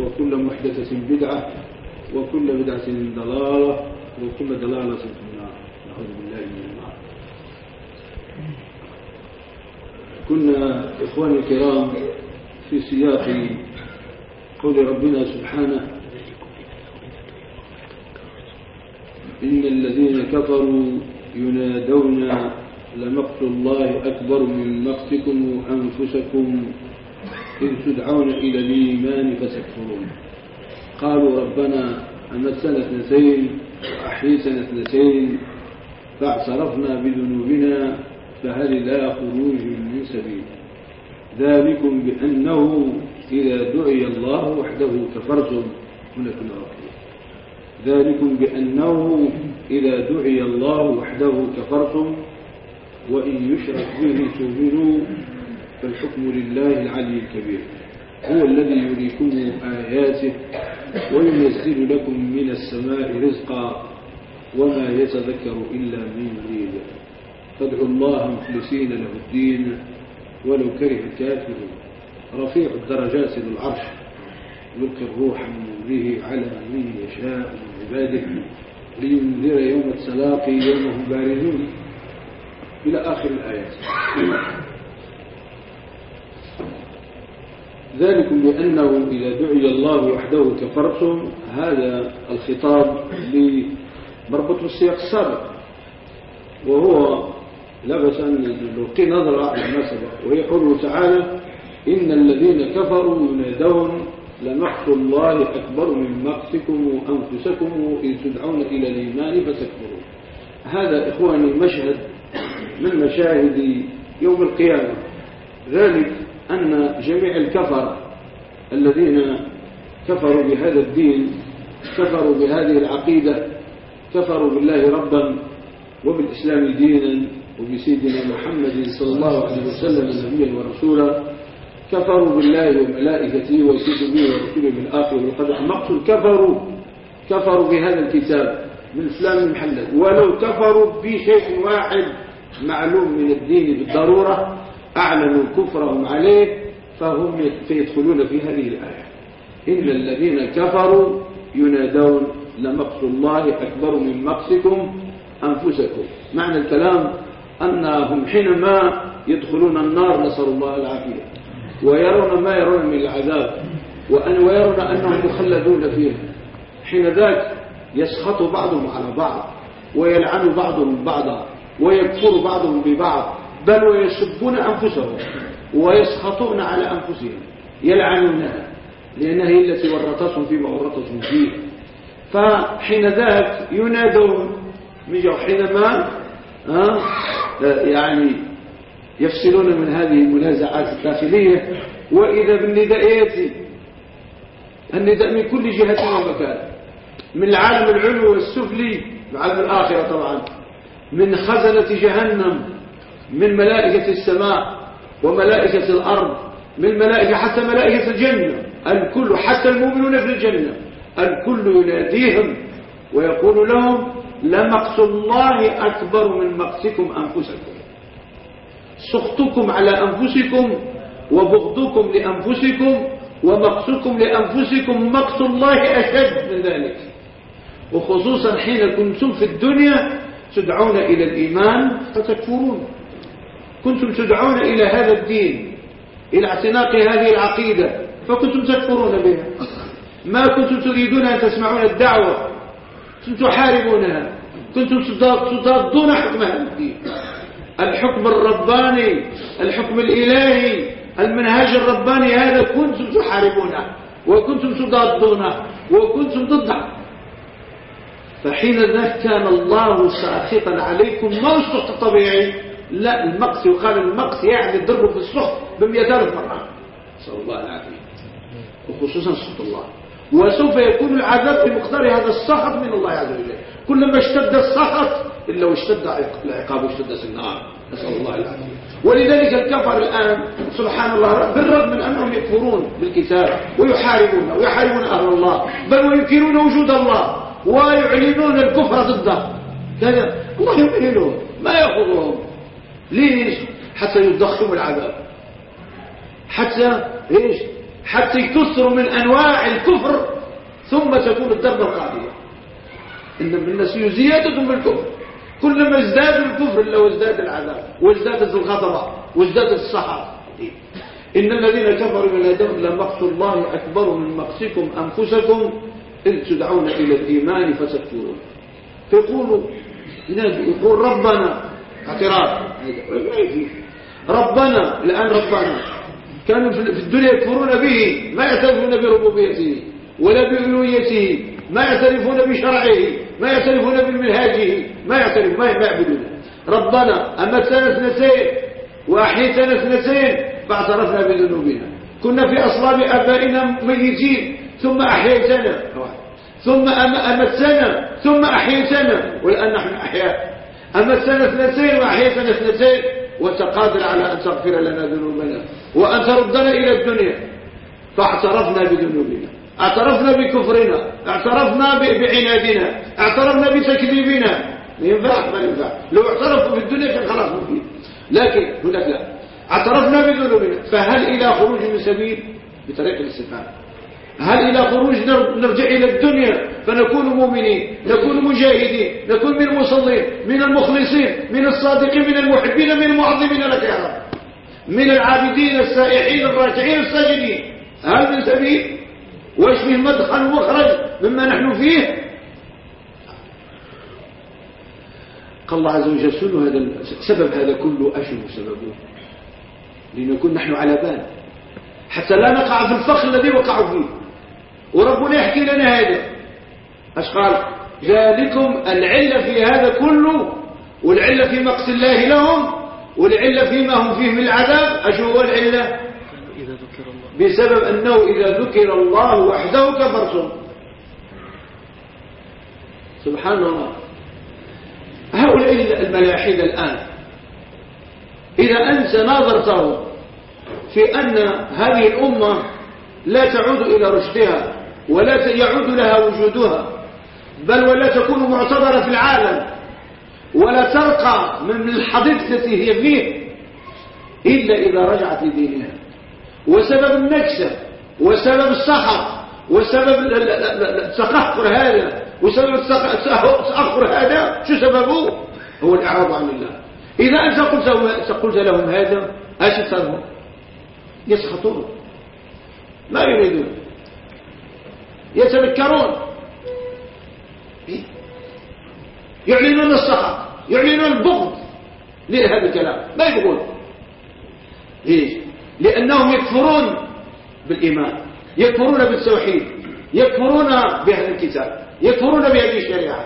وكل محدثة بدعة وكل بدعة ضلالة وكل ضلالة في النار. نعوذ بالله من النار. كنا إخواني الكرام في سياق قول ربنا سبحانه إن الذين كفروا ينادون لمقت الله أكبر من مقتكم أنفسكم إذ تدعون إلى الإيمان فتكفرون قالوا ربنا أمسنا اثنتين وأحيسنا اثنتين فاعترفنا بذنوبنا فهل لا خروج من سبيل. ذلكم بأنه إذا دعي الله وحده كفرتم هنا كنا ذلكم بأنه إذا دعي الله وحده كفرتم وإن يشرك به تؤمنوا فالحكم لله العلي الكبير. هو الذي يريكم آياته وينزل لكم من السماء رزقا وما يتذكر إلا من يريد فادعوا الله مخلصين له الدين ولو كره الكافرون. رفيع الدرجات للعرش يلقي الروح من نوره على من يشاء من عباده. لينذر يوم التلاقي يوم هم باردون إلى آخر الآيات. ذلكم بأنه إذا دعي الله وحده كفرتم هذا الخطاب مربوط بالسياق السابق. وهو لا بأس أن نلقي نظرة على ما سبق وهي قوله تعالى إن الذين كفروا ينادون لمقت الله أكبر من مقتكم وأنفسكم إذ تدعون إلى الإيمان فتكفرون هذا إخواني مشهد من مشاهد يوم القيامة. ذلك أن جميع الكفر الذين كفروا بهذا الدين كفروا بهذه العقيدة كفروا بالله ربا وبالإسلام دينا وبسيدنا محمد صلى الله عليه وسلم نبيا ورسولا كفروا بالله وملائكته وكتبه ورسوله بالآخر والقدر مقتل كفروا كفروا بهذا الكتاب من إسلام المحلل. ولو كفروا بشيء واحد معلوم من الدين بالضرورة أعلنوا كفرهم عليه فهم يدخلون في هذه الآية. إن الذين كفروا ينادون لمقت الله أكبر من مقتكم أنفسكم. معنى الكلام أنهم حينما يدخلون النار نسأل الله العافية. ويرون ما يرون من العذاب وأن ويرون أنهم مخلدون فيها. حين ذاك يسخط بعضهم على بعض ويلعن بعضهم بعضا ويكفر بعضهم ببعض. بل ويسبون أنفسهم ويسخطون على أنفسهم يلعنونها لأنها هي التي ورطتهم فيما ورطتهم فيه. فحين ذاك ينادون حينما يعني يفصلون من هذه المنازعات الداخلية. وإذا بالنداء يأتي النداء من كل جهة ومكان من العالم العلوي والسفلي العالم الآخرة طبعا من خزنة جهنم من ملائكة السماء وملائكة الأرض من ملائكة حتى ملائكة الجنة. الكل حتى المؤمنون في الجنة. الكل يناديهم ويقول لهم لمقت الله أكبر من مقتكم أنفسكم. سخطكم على أنفسكم وبغضكم لأنفسكم ومقتكم لأنفسكم مقت الله أشد من ذلك. وخصوصا حين كنتم في الدنيا تدعون إلى الإيمان فتكفرون. كنتم تدعون إلى هذا الدين إلى اعتناق هذه العقيدة فكنتم تكفرون بها. ما كنتم تريدون أن تسمعون الدعوة كنتم تحاربونها كنتم تضادون حكم هذا الدين. الحكم الرباني الحكم الإلهي المنهاج الرباني هذا كنتم تحاربونه وكنتم تضادونه وكنتم ضده فحين ذاك كان الله ساخطا عليكم ما الطبيعي لا المقص يقال المقص يعني الضرب في السخط بمئة ألف مرة نسأل الله العافية. وخصوصا سخط الله. وسوف يكون العذاب بمقدار هذا السخط من الله عز وجل. كلما اشتد السخط إلا واشتد العقاب واشتد النار. نسأل الله العافية. ولذلك الكفر الآن سبحان الله بالرغم من أنهم يكفرون بالكتاب ويحاربون ويحاربون أهل الله بل وينكرون وجود الله ويعلنون الكفر ضده. كذا الله يمهلهم ما يأخذهم؟ ليش؟ حتى يضخموا العذاب. حتى إيش؟ حتى يكثروا من أنواع الكفر ثم تكون الدرجة القاضية. إن الناس زيادة بالكفر كلما ازداد الكفر إلا وازداد العذاب وازدادت الغضب وازدادت السحر. إن الذين كفروا من الهدم لمقت الله أكبر من مقتكم أنفسكم إذ تدعون إلى الإيمان فتكفرون. فيقولوا يقول ربنا اعتراف ربنا الآن ربنا كانوا في الدنيا يكفرون به ما يعترفون بربوبيته ولا بألوهيته ما يعترفون بشرعه ما يعترفون بمنهاجه ما يعترف ما يعبدون ربنا أمتنا اثنتين وأحيتنا اثنتين فاعترفنا بذنوبنا. كنا في أصلاب آبائنا ميتين ثم أحييتنا. ثم أمتنا ثم أحييتنا. والآن نحن أحياء. أمتنا اثنتين وأحييتنا اثنتين؟ وأنت قادر على أن تغفر لنا ذنوبنا. وأن تردنا إلى الدنيا. فاعترفنا بذنوبنا. اعترفنا بكفرنا. اعترفنا بعنادنا. اعترفنا بتكذيبنا. ما ينفع ما ينفع. لو اعترفوا في الدنيا كان خلاص مفيد لكن هناك لا. اعترفنا بذنوبنا. فهل إلى خروج من سبيل؟ بطريق الاستفهام. هل إلى خروج نرجع إلى الدنيا فنكون مؤمنين نكون مجاهدين نكون من المصلين من المخلصين من الصادقين من المحبين من المعظمين لك يا رب. من العابدين السائحين الراكعين الساجدين. هل من سبيل؟ وايش فيه مدخل ومخرج مما نحن فيه. قال الله عز وجل سنو هذا سبب هذا كله؟ أشهر سببه؟ لنكون نحن على بال. حتى لا نقع في الفخ الذي وقعوا فيه. وربنا يحكي لنا هذا. إيش قال ذلكم العلة في هذا كله والعلة في مقص الله لهم والعلة فيما هم فيه من العذاب. إيش هو العلة؟ بسبب أنه إذا ذكر الله وحده كفرتم سبحان الله. هؤلاء الملاحدة الآن إذا أنت ناظرته في أن هذه الأمة لا تعود إلى رشدها ولا يعود لها وجودها بل ولا تكون معتبرة في العالم ولا ترقى من الحضيض التي هي فيه إلا إذا رجعت لدينها. وسبب النكسة وسبب السخط وسبب التقهقر هذا وسبب التأخر هذا شو سببه؟ هو الإعراض عن الله. إذا أنت قلت, قلت لهم هذا صار يسخطون. ما يريدون. يتذكرون. يعلنون السخط يعلنون البغض. لهذا الكلام؟ ما يبغون ليش لأنهم يكفرون بالإيمان يكفرون بالتوحيد يكفرون بهذا الكتاب يكفرون بهذه الشريعة.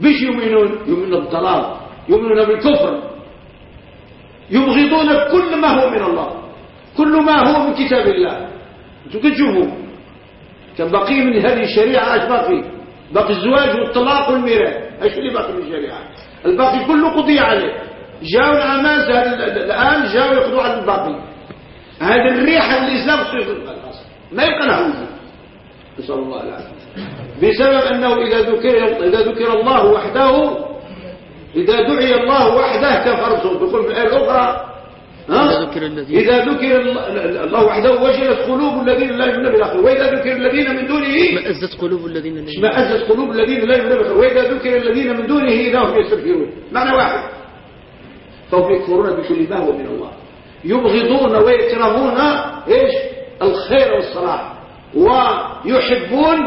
بيش يؤمنون؟ يؤمنون بالضلال يؤمنون بالكفر. يبغضون كل ما هو من الله كل ما هو من كتاب الله. أنتم كتشوفوا كان باقي من هذه الشريعة إيش باقي باقي الزواج والطلاق والميراث. أيش اللي باقي من الشريعة؟ الباقي كله قضي عليه. جاءوا العماس الآن جاءوا يأخذوا على الباقي. هذه الريحة الإسلام ما يبقى له وجود نسأل الله العافية. بسبب أنه إذا ذكر, إذا ذكر الله وحده إذا دعي الله وحده كفرتم تقول في الآية الأخرى ها؟ إذا ذكر الله وحده وجلت قلوب الذين لا يؤمنون بالآخرة. وإذا ذكر الذين من دونه اشمأزت قلوب الذين لا يؤمنون. اشمأزت قلوب الذين لا يؤمنون بالآخرة. وإذا ذكر الذين من دونه إذا هم يستغفرون معنى واحد. فهم يكفرون بكل ما هو من الله. يبغضون ويكرهون إيش؟ الخير والصلاح. ويحبون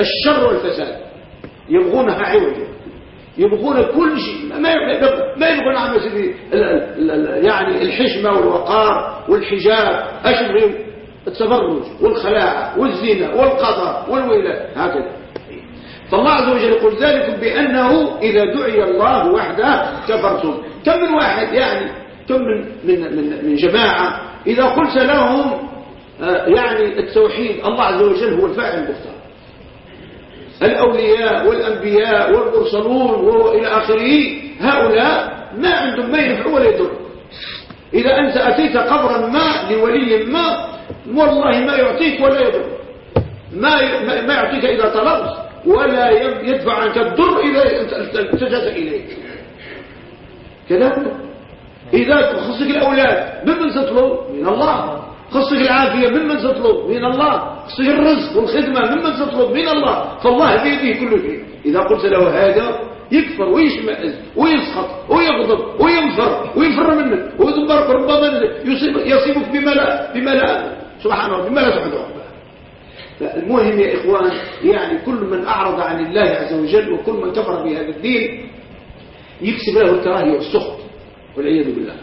الشر والفساد. يبغونها عوجا. يبغون كل شيء. ما ما يبغون عن يعني الحشمة والوقار والحجاب. يبغون؟ التبرج والخلاعه والزنا والقضاء والويلات هكذا. فالله عز وجل يقول ذلك بأنه إذا دعي الله وحده كفرتم. كم من واحد يعني ثم من, من, من, من جماعة إذا قلت لهم آه، يعني التوحيد الله عز وجل هو الفاعل المختار. الأولياء والأنبياء والمرسلون وإلى آخره هؤلاء ما عندهم ما ينفع ولا يضر إذا أنت أتيت قبرا ما لولي ما والله ما يعطيك ولا يضر. ما ما يعطيك إذا طلبت ولا يدفع عنك الضر إذا التجأت إليك. كذلك إذا تخصك الأولاد من من تطلب؟ من الله. خصك العافية ممن تطلب؟ من الله. خصك الرزق والخدمة ممن تطلب؟ من الله. فالله بيده كل شيء. إذا قلت له هذا يكفر ويشمئز ويسخط ويغضب وينفر ويفر منك ويدبرك ربما يصيب يصيبك بما لا بما لا سبحان الله بما لا تحضر فالمهم يا إخوان يعني كل من أعرض عن الله عز وجل وكل من كفر بهذا الدين يكسب له الكراهية والسخط والعياذ بالله.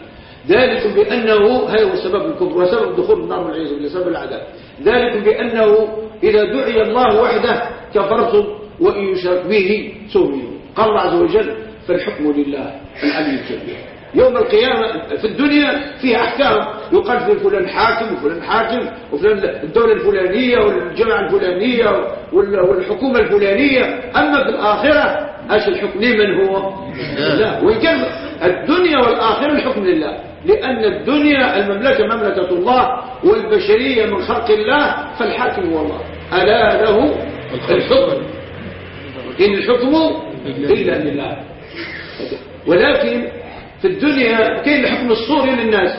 ذلك بأنه هذا هو سبب الكفر وسبب دخول النار والعياذ بالله سبب العذاب. ذلك بأنه إذا دعي الله وحده كفرتم وإن يشرك به تؤمنوا قال الله عز وجل فالحكم لله العلي الكبير يوم القيامة في الدنيا فيها أحكام. يقال في فلان حاكم وفلان حاكم وفلان الدولة الفلانية والجماعة الفلانية والحكومة الفلانية. أما في الآخرة أش الحكم؟ لمن هو؟ لا وإن كان الدنيا والآخرة الحكم لله. لأن الدنيا المملكة مملكة الله والبشرية من خلق الله فالحاكم هو الله. ألا له الحكم. إن الحكم إلا لله. ولكن في الدنيا كان الحكم الصوري للناس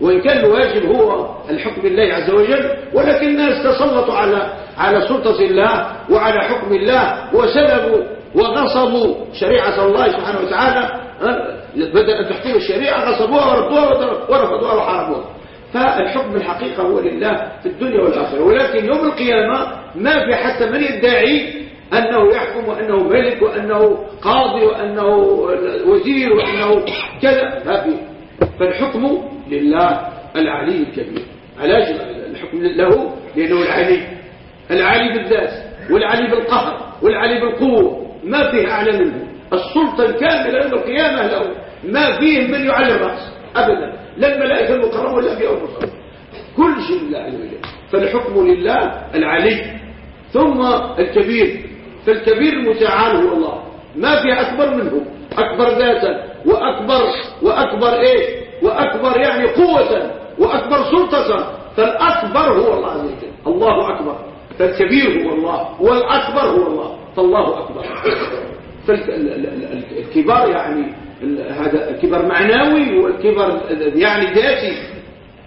وإن كان الواجب هو الحكم لله عز وجل ولكن الناس تسلطوا على على سلطة الله وعلى حكم الله وسلبوا وغصبوا شريعة الله سبحانه وتعالى بدل أن تحكم الشريعة غصبوها وردوها ورفضوها وحاربوها. فالحكم الحقيقة هو لله في الدنيا والآخرة. ولكن يوم القيامة ما في حتى من يدعي أنه يحكم وأنه ملك وأنه قاضي وأنه وزير وأنه كذا. ما في. فالحكم لله العلي الكبير. علاش الحكم له لأنه العلي. العلي بالذات والعلي بالقهر والعلي بالقوة. ما فيه أعلى منه. السلطة الكاملة يوم القيامة له. ما فيه من يعلي الرأس أبدا. لا الملائكة المكرمة ولا الأنبياء والرسل كل شيء لله عز وجل. فالحكم لله العلي. ثم الكبير. فالكبير المتعال هو الله. ما في أكبر منه. أكبر ذاتا. وأكبر وأكبر إيش وأكبر يعني قوة وأكبر سلطة. فالأكبر هو الله عز وجل. الله أكبر. فالكبير هو الله. والأكبر هو الله. فالله أكبر. فالكبار يعني هذا الكبر معنوي والكبر يعني ذاتي.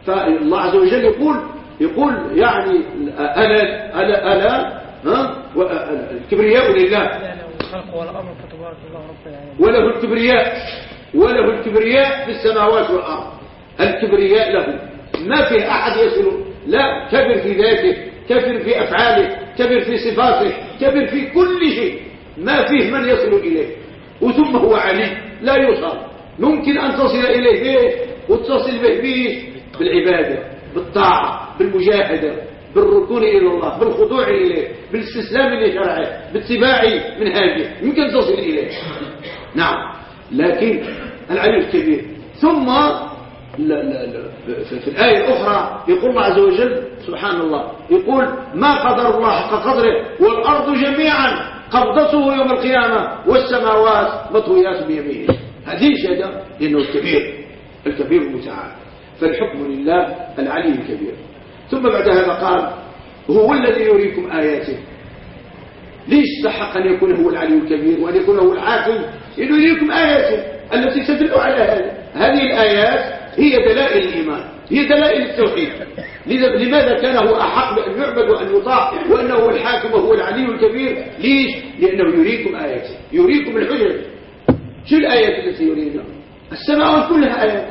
فالله عز وجل يقول يقول يعني ألا ألا ألا ها؟ الكبرياء لله. وله الكبرياء وله الكبرياء في السماوات والأرض. الكبرياء له. ما فيه أحد يصل لا كبر في ذاته كبر في أفعاله كبر في صفاته كبر في كل شيء. ما فيه من يصل إليه. وثم هو علي لا يوصل. ممكن أن تصل إليه به وتصل به به بالعبادة بالطاعة بالمجاهدة بالركون إلى الله بالخضوع إليه بالاستسلام لشرعه باتباع منهاجه يمكن تصل إليه. نعم. لكن العلي الكبير ثم لا لا لا في الآية الأخرى يقول الله عز وجل سبحان الله يقول ما قدر الله حق قدره والأرض جميعا قبضته يوم القيامة والسماوات مطويات بيمينه. هذه شهادة لأنه الكبير الكبير المتعال فالحكم لله العلي الكبير. ثم بعد هذا قال هو الذي يريكم آياته. ليش استحق أن يكون هو العلي الكبير وأن يكون هو العاقل؟ يريكم آياته التي تدل على هذا هذه الآيات هي دلائل الإيمان هي دلائل التوحيد. لماذا كان هو أحق بأن يعبد وأن يطاع؟ وأنه هو الحاكم وهو العلي الكبير. ليش؟ لأنه يريكم آياته يريكم الحجج. شو الآيات التي يرينا السماوات كلها آيات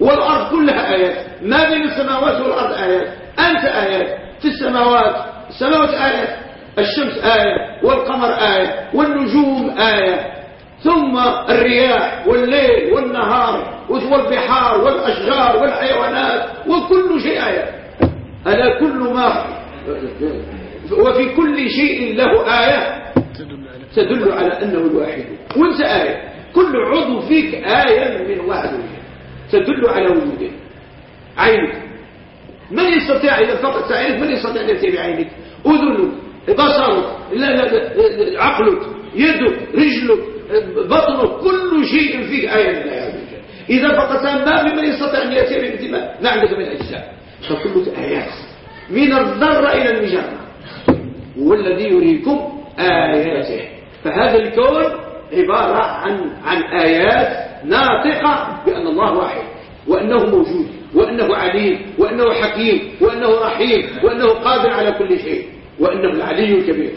والأرض كلها آيات. ما بين السماوات والأرض آيات؟ أنت آيات في السماوات. السماوات آيات الشمس آية والقمر آية والنجوم آية ثم الرياح والليل والنهار والبحار والأشجار والحيوانات وكل شيء آية. ألا كل ما وفي كل شيء له آية تدل على أنه الواحد. وانت آية. كل عضو فيك آية من وجل تدل على وجوده. عينك. من يستطيع إذا فقط عينك من يستطيع أن يأتي بعينك أذنك. بصرك. عقلك. يدك. رجلك. بطنك كل شيء فيك آية من آيات إذا فقط ما من يستطيع أن يأتي بالانتماء ما عندك من أجزاء. فكلك آيات. من الذرة إلى المجرة. هو الذي يريكم آياته. فهذا الكون عبارة عن عن آيات ناطقة بأن الله واحد وأنه موجود وأنه عليم وأنه حكيم وأنه رحيم وأنه قادر على كل شيء وأنه العلي الكبير.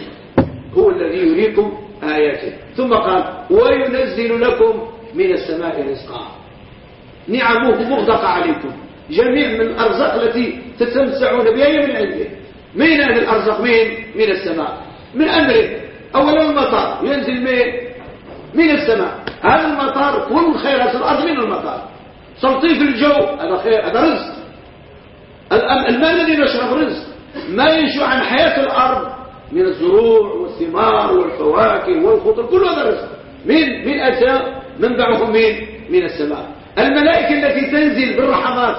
هو الذي يريكم آياته. ثم قال وينزل لكم من السماء رزقا. نعمه مغدقة عليكم. جميع من الأرزاق التي تتمسعون بها من عنده من هذه الأرزاق؟ من من السماء. من أمره. أولا المطر ينزل من من السماء. هذا المطر كل خيرات الأرض من المطر تلطيف الجو. هذا خير هذا رزق. الماء الذي نشرب رزق. ما ينشأ عن حياة الأرض. من الزروع والثمار والفواكه والخضر كل هذا رزق. من من أتى؟ منبعه من من السماء. الملائكة التي تنزل بالرحمات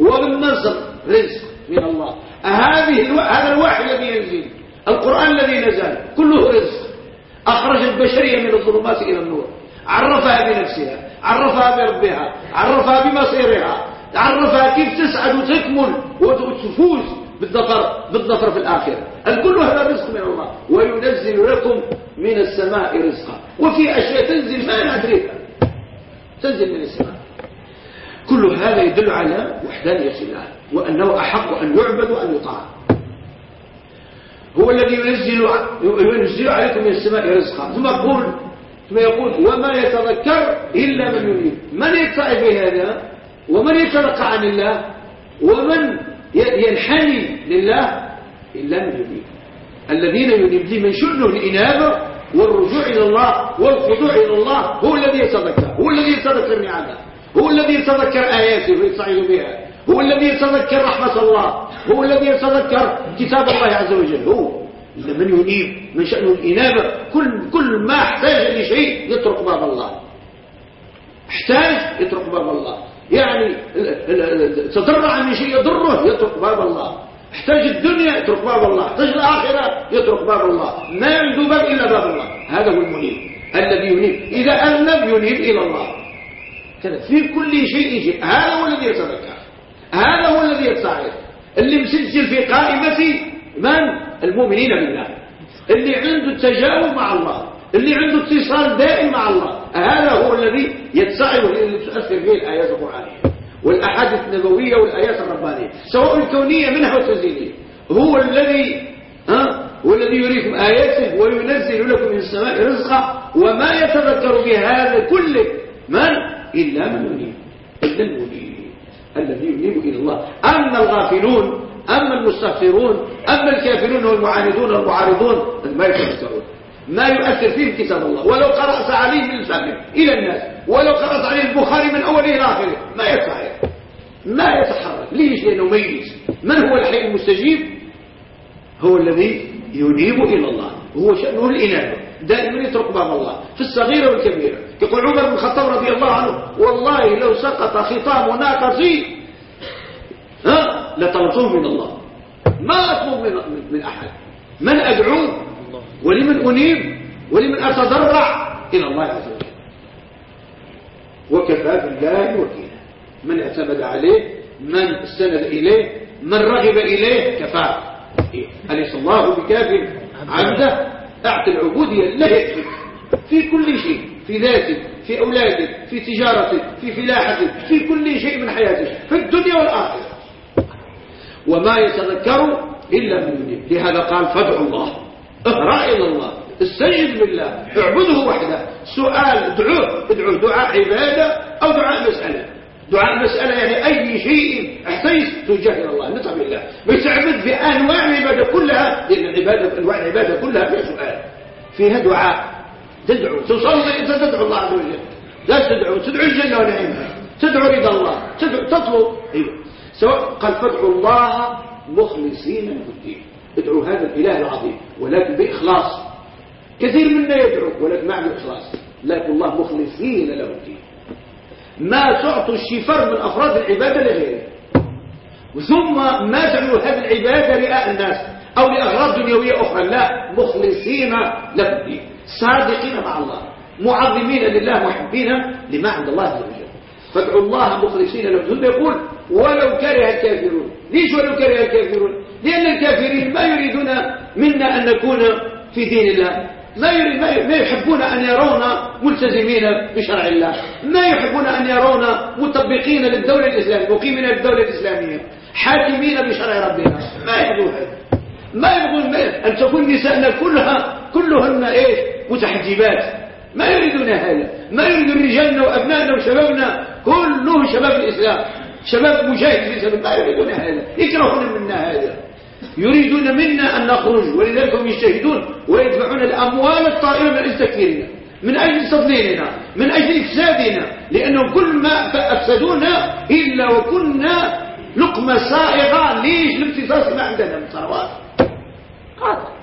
وبالنصر رزق من الله. هذه هذا الوحي الذي ينزل القرآن الذي نزل كله رزق. أخرج البشرية من الظلمات إلى النور. عرفها بنفسها عرفها بربها عرفها بمصيرها عرفها كيف تسعد وتكمل وتفوز بالظفر بالظفر في الآخرة. الكل هذا رزق من الله؟ وينزل لكم من السماء رزقا. وفي أشياء تنزل ما ندريها تنزل من السماء. كل هذا يدل على وحدانية الله وأنه أحق أن يعبد وأن يطاع. هو الذي ينزل ينزل عليكم من السماء رزقا. ثم يقول ثم يقول وما يتذكر إلا من يريد. من يدفع بهذا؟ ومن يتلقى عن الله؟ ومن ينحني لله إلا من يريد الذين ينيب لمن شأنه الإنابة والرجوع إلى الله والخضوع إلى الله هو الذي يتذكر هو الذي يتذكر نعمة هو الذي يتذكر آياته ويستعيذ بها هو الذي يتذكر رحمة الله هو الذي يتذكر كتاب الله عز وجل هو. من ينيب من شأنه الإنابة كل, كل ما احتاج لشيء يترك باب الله. احتاج يترك باب الله. يعني تضرع من شيء يضره يترك باب الله. احتاج الدنيا يترك باب الله. احتاج الآخرة يترك باب الله. ما عنده باب إلا باب الله. هذا هو المنيب. الذي ينيب. إذا أذنب ينيب إلى الله. في كل شيء شيء هذا هو الذي يتذكر. هذا هو الذي يتصاعد. اللي مسجل في قائمة من؟ المؤمنين بالله. اللي عنده التجاوب مع الله. اللي عنده اتصال دائم مع الله. هذا هو الذي يتصاعد والذي تؤثر به الآيات القرآنية والأحاديث النبوية والآيات الربانية سواء الكونية منها والتنزيلية هو الذي ها هو الذي يريكم آياته وينزل لكم من السماء رزقا وما يتذكر بهذا كله. من؟ إلا من ينيب. إلا المنيب. الذي ينيب إلى الله. أما الغافلون أما المستغفرون أما الكافرون والمعاندون والمعارضون ما يتذكرون. ما يؤثر فيهم كتاب الله. ولو قرأت عليه من الفهم إلى الناس ولو قرأت عليه البخاري من أوله إلى آخره ما يتحرك. ما يتحرك. ليش؟ لأنه ميت. من هو الحي المستجيب؟ هو الذي ينيب إلى الله. هو شأنه الإنابة دائما يترك باب الله. في الصغيرة والكبيرة يقول عمر بن الخطاب رضي الله عنه والله لو سقط خطام ناقصي ها لطلبته من الله. ما أطلب من, أحد. من أدعو ولمن أنيب ولمن أتضرع إلى الله عز وجل. وكفى بالله وكيلا. من اعتمد عليه من استند إليه من رغب إليه كفى أليس الله بكاف؟ عبده أعطي العبودية يكفي. في كل شيء في ذاتك في أولادك في تجارتك في فلاحتك في كل شيء من حياتك في الدنيا والآخرة. وما يتذكر إلا من ينيب لهذا قال فادعوا الله. اقرأ إلى الله استجد بالله اعبده وحده. سؤال ادعوه ادعوه. دعاء عبادة أو دعاء مسألة؟ دعاء مسألة يعني أي شيء احتيج تجاه إلى الله نطع بالله. بتعبد بأنواع العبادة كلها لأن العبادة أنواع العبادة كلها فيها سؤال. فيها دعاء. تدعو تصلي أنت تدعو الله عز وجل. لا تدعو تدعو الجنة ونعيمها. تدعو رضا الله. تدعو تطلب. أيوه. سواء قال فادعوا الله مخلصين له الدين. ادعوا هذا الإله العظيم ولكن بإخلاص. كثير منا يدعو ولكن مع الإخلاص لكن الله مخلصين له الدين. ما تعطوا الشفر من أفراد العبادة لغيره. ثم ما تعملوا هذه العبادة رئاء الناس أو لأغراض دنيوية أخرى. لا مخلصين له الدين. صادقين مع الله. معظمين لله محبين لما عند الله عز وجل. فادعوا الله مخلصين له ثم يقول ولو كره الكافرون. ليش ولو كره الكافرون؟ لأن الكافرين ما يريدون منا أن نكون في دين الله. ما ما يحبون أن يرون ملتزمين بشرع الله. ما يحبون أن يرون مطبقين للدولة الإسلامية مقيمين للدولة الإسلامية حاكمين بشرع ربنا. ما يحبون هذا. ما يبغون أن تكون نسائنا كلها كلهن إيش؟ متحجبات. ما يريدون هذا. ما يريد رجالنا وأبنائنا وشبابنا كله شباب الإسلام. شباب مجاهد في سبيل ما يريدون هذا. يكرهون منا هذا. يريدون منا أن نخرج ولذلك هم يجتهدون ويدفعون الأموال الطائلة من أجل تكفيرنا من أجل تضليلنا من أجل إفسادنا لأنهم كل ما أفسدونا إلا وكنا لقمة صائغة ليش الامتصاص ما عندنا؟ من ثروات. قاتل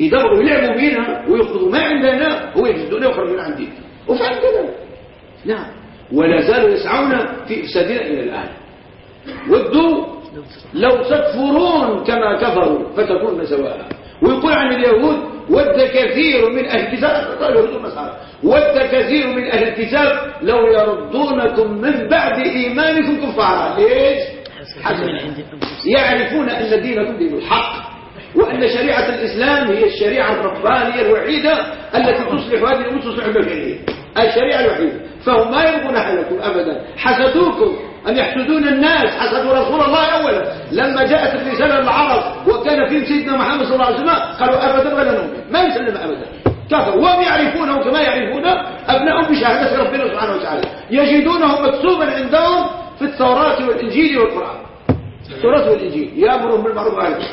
يدوروا يلعبوا بينا ويأخذوا ما عندنا هو يفسدون ويخرجون عن دين وفعل كذا نعم. ولا زالوا يسعون في إفسادنا إلى الآن. ودوا لو تكفرون كما كفروا فتكون سواء. ويقول عن اليهود ود كثير من أهل الكتاب ود كثير من أهل الكتاب لو يردونكم من بعد إيمانكم كفارا. ليش؟ حسنا يعرفون أن دينكم دين الحق وأن شريعة الإسلام هي الشريعة الربانية الوحيدة التي تصلح هذه وتصلح البشرية الشريعة الوحيدة. فهم ما يبغونها لكم أبدا. حسدوكم. أن يحسدون الناس؟ حسدوا رسول الله أولا. لما جاءت الرسالة للعرب وكان فيهم سيدنا محمد صلى الله عليه وسلم قالوا أبدا ولا نؤمن ما يسلم أبدا. كفر. وهم يعرفونه كما يعرفون أبنائهم بشهادة ربنا سبحانه وتعالى. يجدونه مكتوبا عندهم في التوراة والإنجيل والقرآن. التوراة والإنجيل. يأمرهم بالمعروف والنهي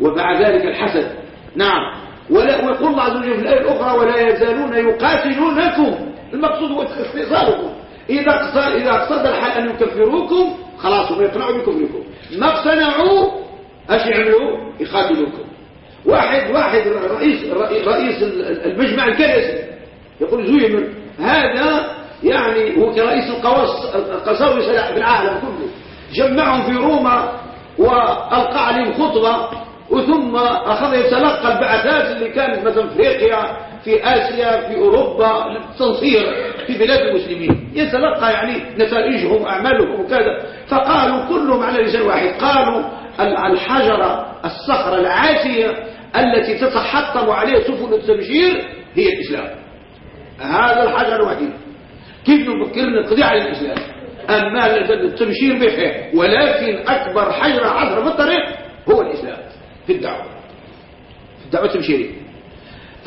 ومع ذلك الحسد. نعم. ولا ويقول الله عز وجل في الآية الأخرى ولا يزالون يقاتلونكم. المقصود هو استئصالكم. إذا اقصد إذا اقصد الحال أن يكفروكم خلاص هم يقنعوا بكفركم ما اقتنعوا إيش يعملوا؟ يقاتلوكم واحد واحد رئيس رئيس المجمع الكنسي يقول زويمر هذا يعني هو كرئيس القواص القساوسه في العالم كله. جمعهم في روما وألقى عليهم خطبة وثم أخذ يتلقى البعثات اللي كانت مثلا في أفريقيا في آسيا في أوروبا للتنصير في بلاد المسلمين. يتلقى يعني نتائجهم وأعمالهم وكذا. فقالوا كلهم على لسان واحد. قالوا الحجرة الصخرة العاتية التي تتحطم عليها سفن التبشير هي الإسلام. هذا الحجر الوحيد. كيف نفكر نقضي على الإسلام؟ أما التبشير بخير ولكن أكبر حجر عبر في الطريق هو الإسلام. في الدعوة في الدعوة التبشيرية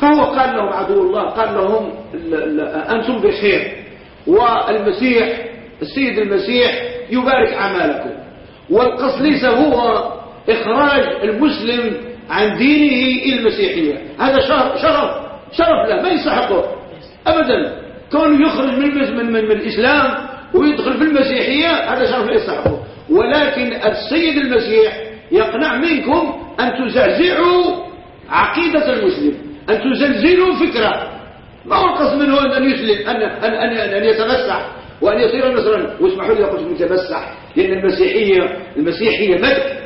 فهو قال لهم عدو الله قال لهم أنتم بخير والمسيح السيد المسيح يبارك أعمالكم. والقصد ليس هو إخراج المسلم عن دينه إلى المسيحية هذا شرف شرف له ما يستحقه أبدا. كونه يخرج من, من, من, من الإسلام ويدخل في المسيحية هذا شرف لا يستحقه. ولكن السيد المسيح يقنع منكم أن تزعزعوا عقيدة المسلم أن تزلزلوا فكرة. ما هو القصد منه أن يسلم أن, أن, أن, أن يتمسح وأن يصير نصرا؟ واسمحوا لي أقول متمسح لأن المسيحية المسيحية مدح.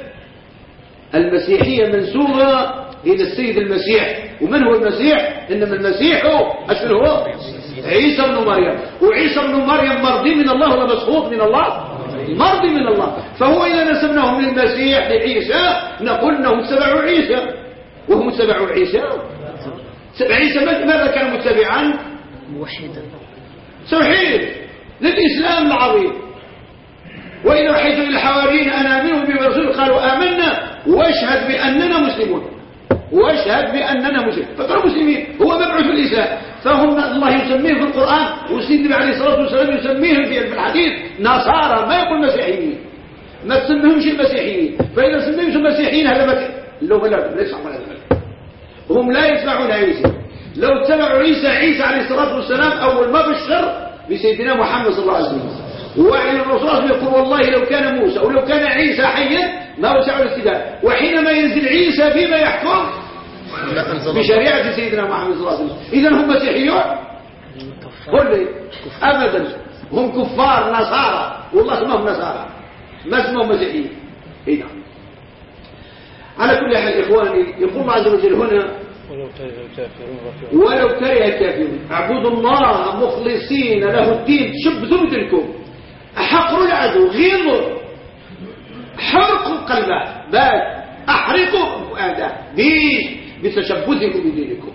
المسيحية منسوبة إلى السيد المسيح. ومن هو المسيح؟ إنما المسيح أشهر هو؟ عيسى بن مريم. وعيسى بن مريم مرضي من الله ولا مسخوط من الله؟ مرضي من الله. فهو إذا نسبناه من المسيح لعيسى نقول أنه اتبعوا عيسى. وهم اتبعوا عيسى. عيسى ماذا كان متبعا؟ موحدا. توحيد. للإسلام العظيم. وإن وحيت للحواريين أنا آمنوا برسول قالوا آمنا واشهد بأننا مسلمون. وأشهد بأننا مسلمون فقالوا مسلمين. هو مبعوث الإسلام. فهم الله يسميهم في القرآن. وسيدنا عليه الصلاة والسلام يسميهم في الحديث. نصارى ما يقول مسيحيين. ما تسميهمش المسيحيين فإذا سميهمش المسيحيين هذا ما لو لا ليس على ذلك هم لا يتبعون عيسى لو اتبعوا عيسى عيسى عليه الصلاة والسلام أول ما بشر بسيدنا محمد صلى الله عليه وسلم. وعلى الرسول يقول والله لو كان موسى ولو كان عيسى حيا ما وسعوا الاستدلال. وحينما ينزل عيسى فيما يحكم بشريعة سيدنا محمد صلى الله عليه وسلم. إذا هم مسيحيون؟ قل أبدا. هم كفار نصارى. والله اسمهم نصارى. ما اسمهم مسيحيين؟ هنا نعم. على كل حال إخواني يقول الله عز وجل هنا ولو كره الكافرون. اعبدوا الله مخلصين له الدين. شبثوا بدلكم أحقروا العدو غيظوا حرقوا قلبه بل أحرقوا فؤاده بيش بتشبثكم بدينكم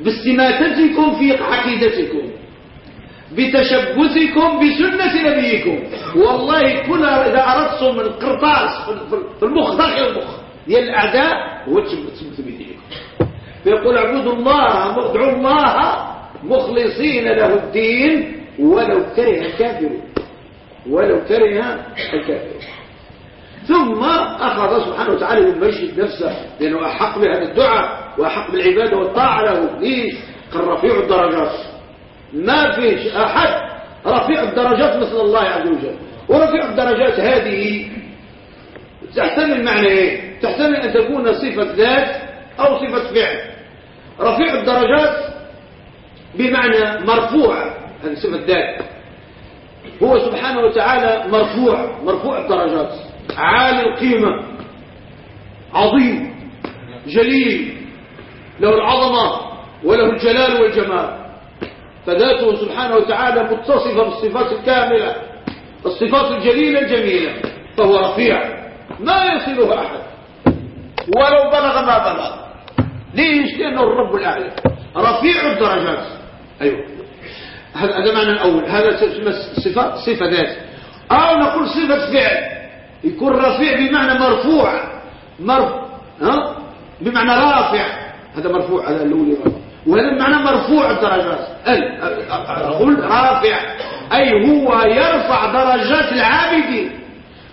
باستماتتكم في عقيدتكم بتشبثكم بسنة نبيكم. والله كل إذا أردتم من قرطاس في المخ داخل المخ ديال الأعداء هو تثبت بدينكم. فيقول اعبدوا الله ادعوا الله مخلصين له الدين ولو كره الكافرون ولو كره الكافرون. ثم أخذ سبحانه وتعالى يمجد نفسه لأنه أحق بهذا الدعاء وأحق بالعبادة والطاعة له. ليش قال رفيع الدرجات. ما فيش أحد رفيع الدرجات مثل الله عز وجل. ورفيع الدرجات هذه تحتمل معنى إيه؟ تحتمل أن تكون صفة ذات أو صفة فعل. رفيع الدرجات بمعنى مرفوع هذه صفة ذات. هو سبحانه وتعالى مرفوع مرفوع الدرجات. عالي القيمة عظيم جليل له العظمة وله الجلال والجمال. فذاته سبحانه وتعالى متصفة بالصفات الكاملة الصفات الجليلة الجميلة فهو رفيع ما يصله أحد. ولو بلغ ما بلغ ليش لأنه الرب الأعلى؟ رفيع الدرجات. أيوه. هذا معنى الأول. هذا صفة صفة ذات. أو نقول صفة فعل. يكون رفيع بمعنى مرفوع. مرف... ها؟ بمعنى رافع. هذا مرفوع هذا الأول وهذا المعنى مرفوع الدرجات. أقول رافع. أي هو يرفع درجات العابدين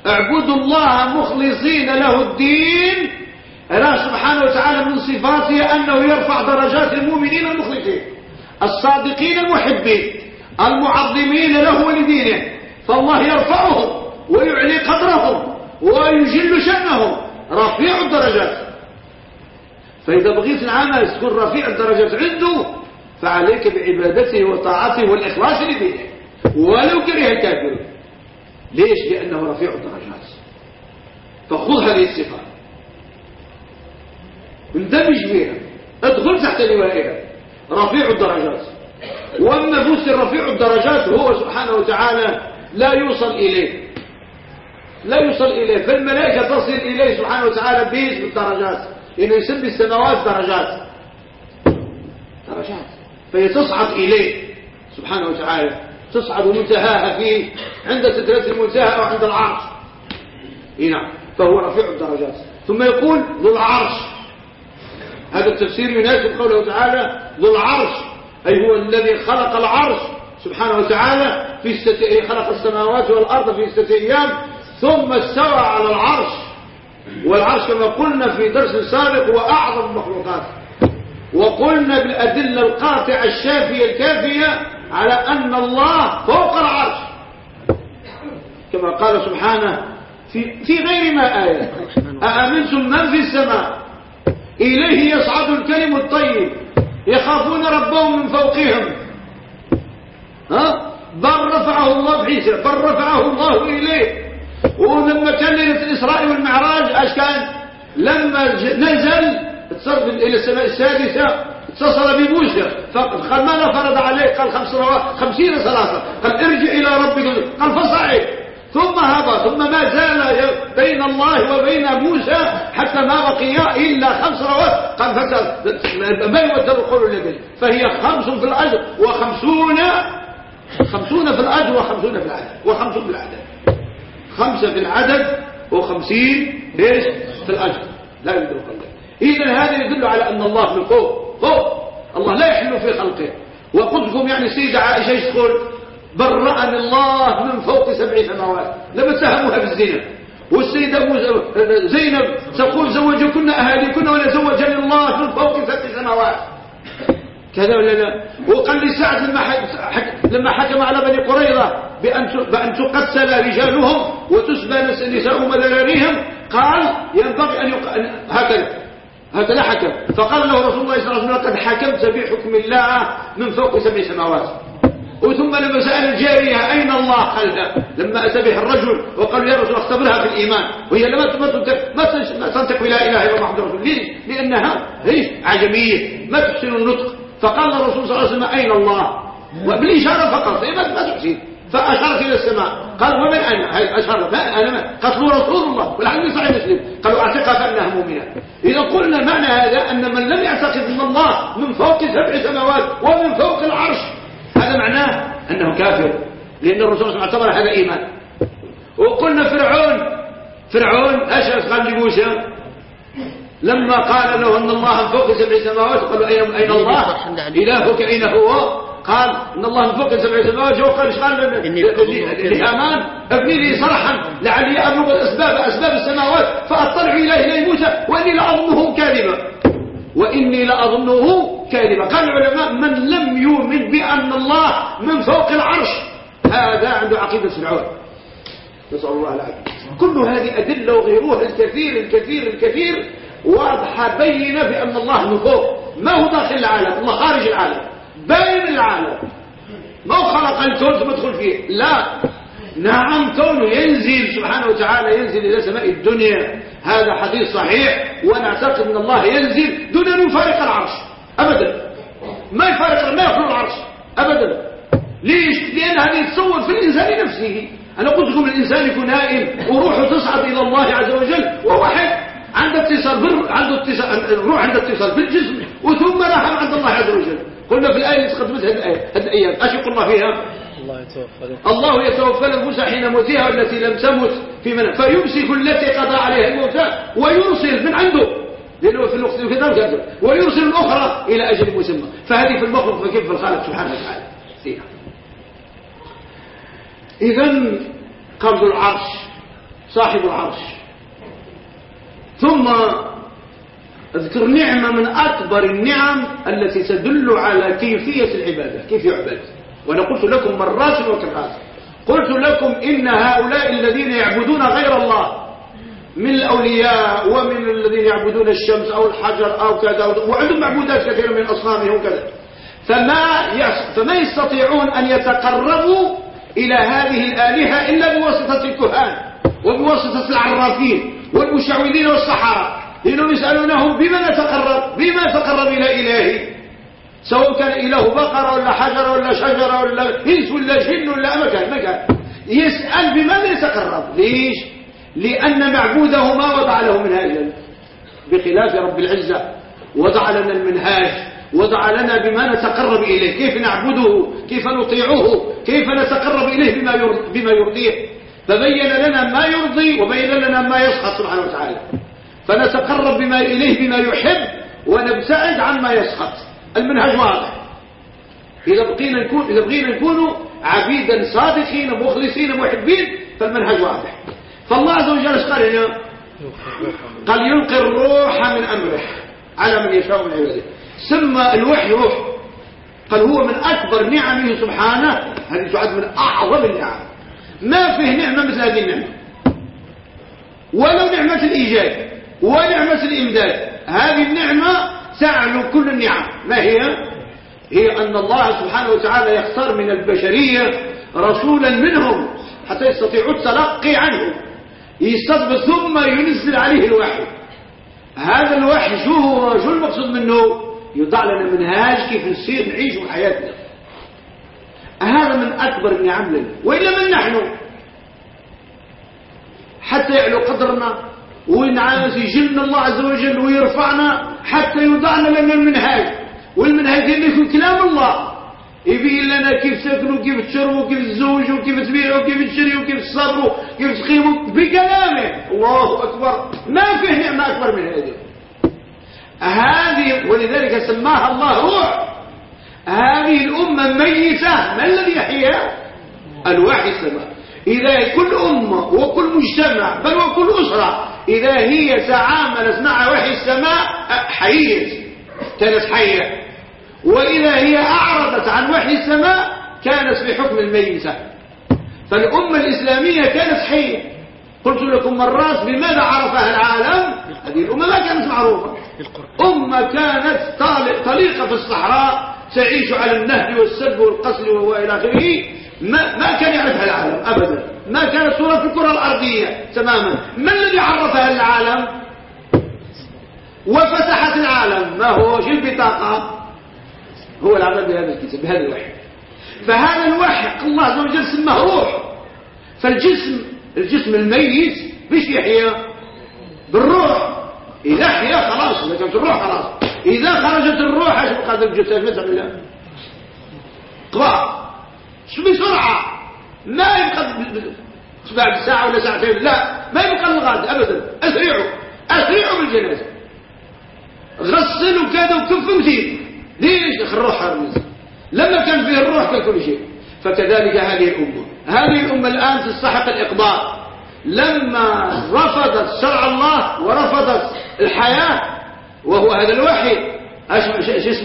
اعبدوا الله مخلصين له الدين. الله سبحانه وتعالى من صفاته أنه يرفع درجات المؤمنين المخلصين. الصادقين المحبين. المعظمين له ولدينه. فالله يرفعهم. ويعلي قدرهم ويجل شأنهم. رفيع الدرجات. فإذا بغيت العمل تكون رفيع الدرجات عنده فعليك بعبادته وطاعته والإخلاص لدينه. ولو كره الكافر. ليش؟ لأنه رفيع الدرجات. فخذ هذه الصفة. اندمج فيها ادخل تحت لوائها. رفيع الدرجات. والنفوس رفيع الدرجات هو سبحانه وتعالى لا يوصل إليه. لا يوصل إليه. فالملائكة تصل إليه سبحانه وتعالى باسم الدرجات. إنه يسمي السماوات درجات. درجات. فهي تصعد إليه سبحانه وتعالى. تصعد منتهاها فيه عند سدرة المنتهى أو عند العرش. نعم. فهو رفيع الدرجات. ثم يقول ذو العرش. هذا التفسير يناسب قوله تعالى ذو العرش. أي هو الذي خلق العرش سبحانه وتعالى في خلق السماوات والأرض في ستة أيام ثم استوى على العرش. والعرش كما قلنا في درس سابق هو أعظم المخلوقات وقلنا بالأدلة القاطعة الشافية الكافية على أن الله فوق العرش. كما قال سبحانه في, في غير ما آية. أأمنتم من في السماء؟ إليه يصعد الكلم الطيب. يخافون ربهم من فوقهم. ها؟ بل رفعه الله بعيسى بل رفعه الله إليه. ولما كان ليلة الإسراء والمعراج اش كان؟ لما نزل اتصل إلى السماء السادسة اتصل بموسى فقال ماذا فرض عليه قال خمس خمسين صلاة. قال ارجع إلى ربك. قال فصعد. ثم هبط ثم ما زال بين الله وبين موسى حتى ما بقي إلا خمس روات قال ما يوتر القول الذي فهي خمس في الأجر وخمسون خمسون في الأجر وخمسون في العدد وخمسون في العدد خمسة في العدد وخمسين إيش في الأجر. لا يدرك الله إذا هذا يدل على أن الله من فوق فوق. الله لا يحل في خلقه. وقلتكم يعني سيدة عائشة تقول؟ برأني الله من فوق سبع سماوات. لما اتهموها بالزنا والسيدة زينب تقول زوجكن أهاليكن ولا زوجني الله من فوق سبع سماوات. كذا ولا لا؟ وقال لي سعد لما لما حكم على بني قريظة بأن تقتل رجالهم وتسبى نساءهم ذراريهم قال ينبغي أن يق... هكذا. هكذا حكم. فقال له رسول الله صلى الله عليه وسلم قد حكمت بحكم الله من فوق سبع سماوات. وثم لما سأل الجارية أين الله؟ قالها لما أتى به الرجل وقال يا رسول اختبرها في الإيمان. وهي لما ما تنطق بلا إله إلا محمد رسول ليش لأنها هيش عجمية. ما تحسن النطق. فقال الرسول صلى الله عليه وسلم أين الله؟ وبالإشارة فقط. ما تحسن. فأشارت إلى السماء. قال ومن أنا أشار ما أنا ما. قتلوا رسول الله. والحديث صحيح مسلم. قالوا أعتقها فأنها مؤمنة. إذا قلنا معنى هذا أن من لم يعتقد أن الله من فوق سبع سماوات ومن فوق العرش. هذا معناه أنه كافر. لأن الرسول صلى الله عليه وسلم اعتبر هذا إيمان. وقلنا فرعون. فرعون أشرف قال لموسى لما قال له أن الله من فوق سبع سماوات قالوا أين الله؟ إلهك أين هو؟ قال إن الله فوق سبع سماوات وقال إيش قال؟ لهامان أبني لي صرحا لعلي أبلغ الأسباب أسباب السماوات فأطلع إلى اله موسى وإني لاظنه كاذبا. وإني لاظنه كاذبا. قال العلماء من لم يؤمن بأن الله من فوق العرش هذا عنده عقيدة فرعون. نسأل الله العافية. كل هذه أدلة وغيرها الكثير الكثير الكثير واضحة بينة بأن الله من فوق. ما هو داخل العالم؟ الله خارج العالم. باين العالم. ما خلق الكون ثم ادخل فيه. لا. نعم كونه ينزل سبحانه وتعالى ينزل إلى سماء الدنيا. هذا حديث صحيح. ونعتقد أن الله ينزل دون أن يفارق العرش. أبدا. ما يفارق ما يخلو العرش. أبدا. ليش؟ لأن هذا يتصور في الإنسان نفسه. أنا قلت لكم الإنسان يكون نائم وروحه تصعد إلى الله عز وجل. وهو حي عنده اتصال بر... عنده اتصال الروح عنده اتصال بالجسم. وثم رحم عند الله عز وجل. قلنا في الآية اللي تقدمت هذه الأيام أشي قلنا فيها؟ الله يتوفى الله يتوفى الأنفس حين موتها والتي لم تمت في من فيمسك التي قضى عليها الموت ويرسل من عنده. لأنه في الوقت في ذلك ويرسل الأخرى إلى أجل مسمى. فهذه في المخلوق فكيف في الخالق سبحانه وتعالى. إذا قبض العرش صاحب العرش. ثم اذكر نعمة من أكبر النعم التي تدل على كيفية العبادة. كيف يعبد؟ وأنا قلت لكم مرات وكرات قلت لكم إن هؤلاء الذين يعبدون غير الله من الأولياء ومن الذين يعبدون الشمس أو الحجر أو كذا وعندهم معبودات كثيرة من أصنامهم وكذا. فما, فما يستطيعون أن يتقربوا إلى هذه الآلهة إلا بواسطة الكهان وبواسطة العرافين والمشعوذين والصحراء. لأنهم يسألونهم بما نتقرب بما نتقرب إلى إلهي. سواء كان إله بقرة ولا حجر ولا شجرة ولا إنس ولا جن ولا مكان مكان. يسأل بماذا يتقرب. ليش؟ لأن معبوده ما وضع له منهاجا. بخلاف رب العزة وضع لنا المنهاج وضع لنا بما نتقرب إليه. كيف نعبده؟ كيف نطيعه؟ كيف نتقرب إليه بما بما يرضيه؟ فبين لنا ما يرضي وبين لنا ما يسخط سبحانه وتعالى. فنتقرب بما إليه بما يحب ونبتعد عن ما يسخط. المنهج واضح. إذا بقينا نكون إذا بقينا نكون عبيدا صادقين مخلصين محبين فالمنهج واضح. فالله عز وجل قال هنا؟ قال يلقي الروح من أمره. على من يشاء من عباده. سمى الوحي روح قال هو من أكبر نعمه سبحانه. هذه تعد من أعظم النعم. ما فيه نعمة مثل هذه النعمة. ولو نعمة الإيجاد. ونعمة الإمداد. هذه النعمة تعلو كل النعم. ما هي؟ هي أن الله سبحانه وتعالى يختار من البشرية رسولا منهم حتى يستطيعوا التلقي عنه يستقبل ثم ينزل عليه الوحي. هذا الوحي شو هو؟ شو المقصود منه؟ يضع لنا منهاج كيف نصير نعيش حياتنا. هذا من أكبر النعم لنا. وإلا من نحن؟ حتى يعلو قدرنا. ونعاس يجلنا الله عز وجل ويرفعنا حتى يوضعنا لنا المنهاج. والمنهاج اللي يكون كلام الله. يبين لنا كيف تاكلوا كيف تشربوا كيف تزوجوا كيف تبيعوا كيف تشريوا كيف تصبروا كيف تقيموا بكلامه الله أكبر. ما فيه نعمة أكبر من هذه. هذه ولذلك سماها الله روح. هذه الأمة ميتة. ما الذي يحييها؟ الوحي السماء. إذا كل أمة وكل مجتمع بل وكل أسرة إذا هي تعاملت مع وحي السماء حيية كانت حية. وإذا هي أعرضت عن وحي السماء كانت بحكم الميتة. فالأمة الإسلامية كانت حية. قلت لكم مرات بماذا عرفها العالم؟ هذه الأمة ما كانت معروفة. أمة كانت طليقة في الصحراء تعيش على النهب والسب والقتل وإلى آخره. ما, ما كان يعرفها العالم أبدا. ما كانت صورة في الكرة الأرضية تماما. ما الذي عرفها العالم؟ وفتحت العالم. ما هو؟ شو البطاقة هو العمل بهذا الكتاب بهذا الوحي. فهذا الوحي الله عز وجل سماه روح. فالجسم الجسم الميت بيش يحيا بالروح. إذا حيا خلاص إذا كانت الروح خلاص. إذا خرجت الروح إيش بقى الجثث ما تعمل قضاء بسرعة ما يبقى بعد ساعة ولا ساعتين لا ما يبقى الغاد أبدا. أسرعوا أسرعوا بالجنازة غسلوا كذا وكفوا وزيد ليش؟ الروح هرمز. لما كان فيه الروح ككل شيء. فكذلك هذه الأمة. هذه الأمة الآن تستحق الإقبال. لما رفضت شرع الله ورفضت الحياة وهو هذا الوحي إيش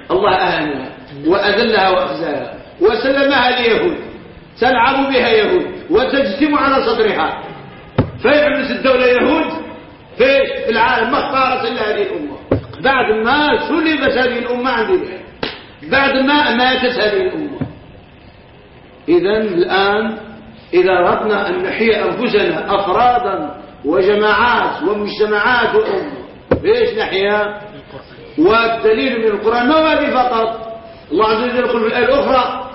الله أهانها وأذلها وأخزاها. وسلمها اليهود تلعب بها يهود وتجتم على صدرها. فيعمل الدولة يهود في العالم ما اختارت إلا هذه الأمة. بعد ما سلبت هذه الأمة عن دينها. بعد ما ماتت هذه الأمة. إذا الآن إذا أردنا أن نحيي أنفسنا أفرادا وجماعات ومجتمعات وأمة ليش نحيا؟ والدليل من القرآن ما فقط؟ الله عز وجل يقول في الآية الأخرى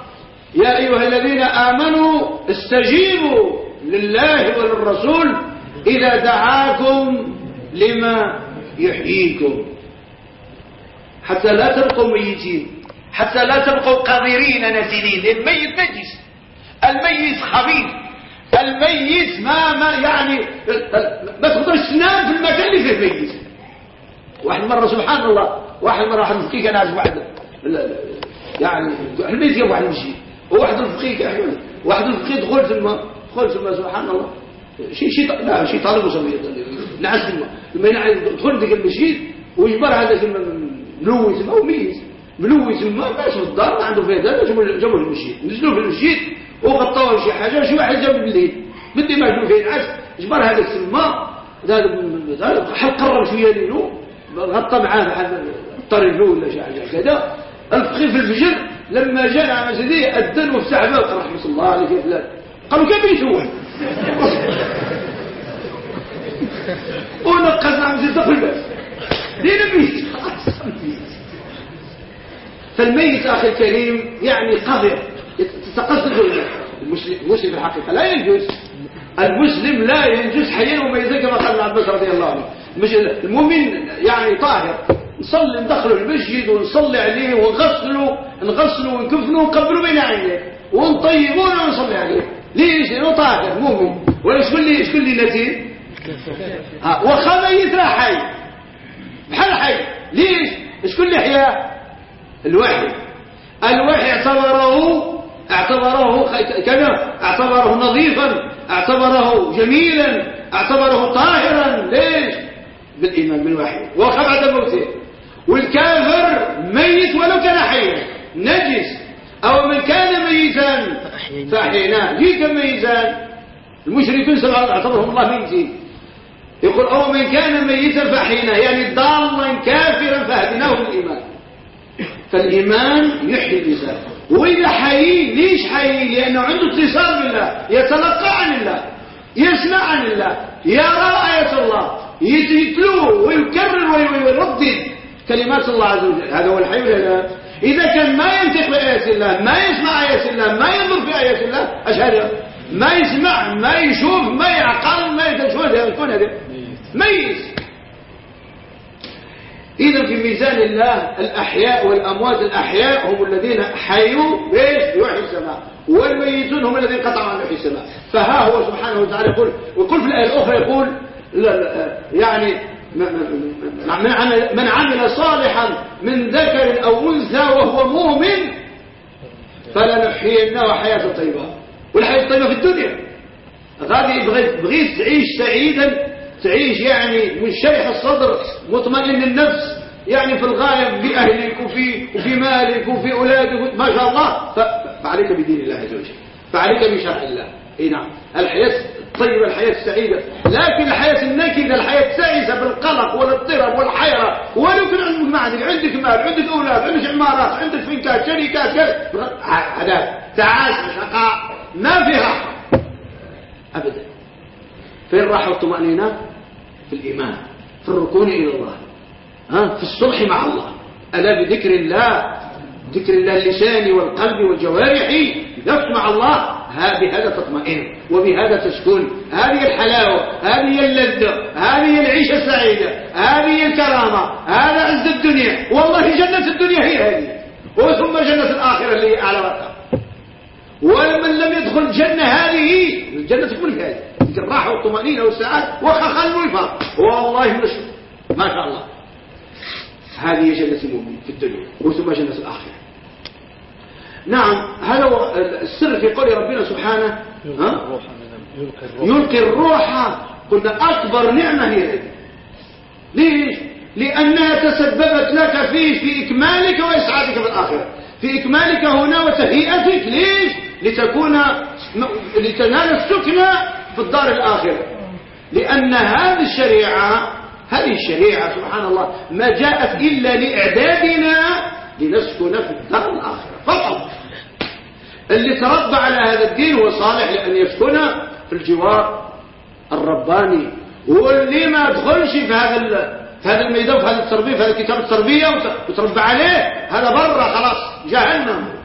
يا أيها الذين آمنوا استجيبوا لله وللرسول إذا دعاكم لما يحييكم. حتى لا تبقوا ميتين حتى لا تبقوا قذرين نتنين الميت نجس الميت خبيث الميت ما ما يعني ما تقدرش تنام في المكان اللي فيه ميت. واحد مرة سبحان الله واحد مرة واحد. الفقيه كان واحد يعني الميت يبغى واحد يمشي وواحد الفقيه واحد الفقيه دخل الماء دخل الماء سبحان الله. شيء شيء لا شيء طالب وصبي نعس الماء لما يدخل ذيك المشيد ويجبر هذا ملوث أو ميت. ملوث الماء باش في الدار عنده فيه هذا جابوه المشيد نزلوه في المشيد وغطوه شي حاجة شي واحد جاب بالليل بدي ما يجوا فيه العش جبر هذاك هذا حل قرب شوية ليلو غطى معاه بحال الطريق ولا شي حاجة كذا. الفقيه في الفجر لما جاء على مسجديه اذن وفتح باب رحمة الله عليك يا فلان. قالوا كيف يسوي ونقص مسجد دخل الباب دينا بيت فالميت أخي الكريم يعني قذر تقصد المسلم المسلم الحقيقة لا ينجز. المسلم لا ينجز حيا وميزا كما قال عباس رضي الله عنه. المؤمن يعني طاهر. نصلي ندخله المسجد ونصلي عليه ونغسله نغسله ونكفنه ونقبله بين عينيه ونطيبونه ونصلي عليه. ليش؟ لأنه طاهر مؤمن. ولا شكون لي شكون لي نتين واخا ميت راه حي. بحال حي. ليش؟ شكون اللي حياة؟ الوحي. الوحي اعتبره اعتبره كذا. اعتبره نظيفا. اعتبره جميلا. اعتبره طاهرا. ليش؟ بالإيمان بالوحي. وخ بعد موته. والكافر ميت ولو كان حيا. نجس. أو من كان ميتا فاحيناه جيت ميتا المشركون اعتبرهم الله ميتين يقول أو من كان ميتا فاحيناه يعني ضالا كافرا فهدناه بالإيمان. فالإيمان يحيي الانسان وإذا حي ليش حي؟ لأنه عنده اتصال بالله. يتلقى عن الله. يسمع عن الله. يرى آية الله. يتلوه ويكرر ويردد. كلمات الله عز وجل. هذا هو الحي ولا لا؟ إذا كان ما ينطق بآيات الله ما يسمع آيات الله ما ينظر في آيات الله أشهد ما يسمع ما يشوف ما يعقل ما يتشوف يكون هذا. ميت. إذا في ميزان الله الأحياء والأموات الأحياء هم الذين حيوا بإيش؟ بوحي السماء. والميتون هم الذين قطعوا عن وحي السماء. فها هو سبحانه وتعالى يقول ويقول في الآية الأخرى يقول يعني من عمل صالحا من ذكر أو أنثى وهو مؤمن فلنحيينه حياة طيبة. والحياة الطيبة في الدنيا. غادي بغيت تعيش سعيدا تعيش يعني منشرح الصدر مطمئن النفس يعني في الغاية بأهلك وفي, وفي مالك وفي أولادك ما شاء الله. فعليك بدين الله عز وجل. فعليك بشرع الله. إي نعم. الحياة الطيبة الحياة السعيدة. لكن الحياة النكدة الحياة التعيسة بالقلق والاضطراب والحيرة. ولو كان عندك معدك عندك. مال عندك أولاد عندك عمارات عندك فنكات شركات هذا تعاس شقاء. ما فيها أبدا. فين راحوا الطمأنينة في الإيمان. في الركون إلى الله. ها؟ في الصلح مع الله. ألا بذكر الله؟ ذكر الله اللساني والقلب والجوارح؟ نفس مع الله؟ بهذا تطمئن وبهذا تسكن. هذه الحلاوة هذه اللذة هذه العيشة السعيدة هذه الكرامة هذا عز الدنيا. والله جنة الدنيا هي هذه. وثم جنة الآخرة اللي هي أعلى ومن لم يدخل الجنة هذه الجنة تكون هذه. الراحة والطمأنينة والسعادة وخخل والفرق والله مش ما شاء الله. هذه جنة المؤمن في الدنيا وثم جنة الآخرة. نعم هذا هو السر في قول ربنا سبحانه ها؟ يلقي الروح قلنا أكبر نعمة هي ليش؟ لأنها تسببت لك فيه في إكمالك وإسعادك في الآخرة في إكمالك هنا وتهيئتك ليش؟ لتكون لتنال السكنة في الدار الآخرة لأن هذه الشريعة هذه الشريعة سبحان الله ما جاءت إلا لإعدادنا لنسكن في الدار الآخرة. فقط. اللي تربى على هذا الدين هو صالح لأن يسكن في الجوار الرباني. واللي ما دخلش في هذا في هذا الميدان في هذا التربية في هذا كتاب التربية وتربى عليه هذا برا خلاص جهنم.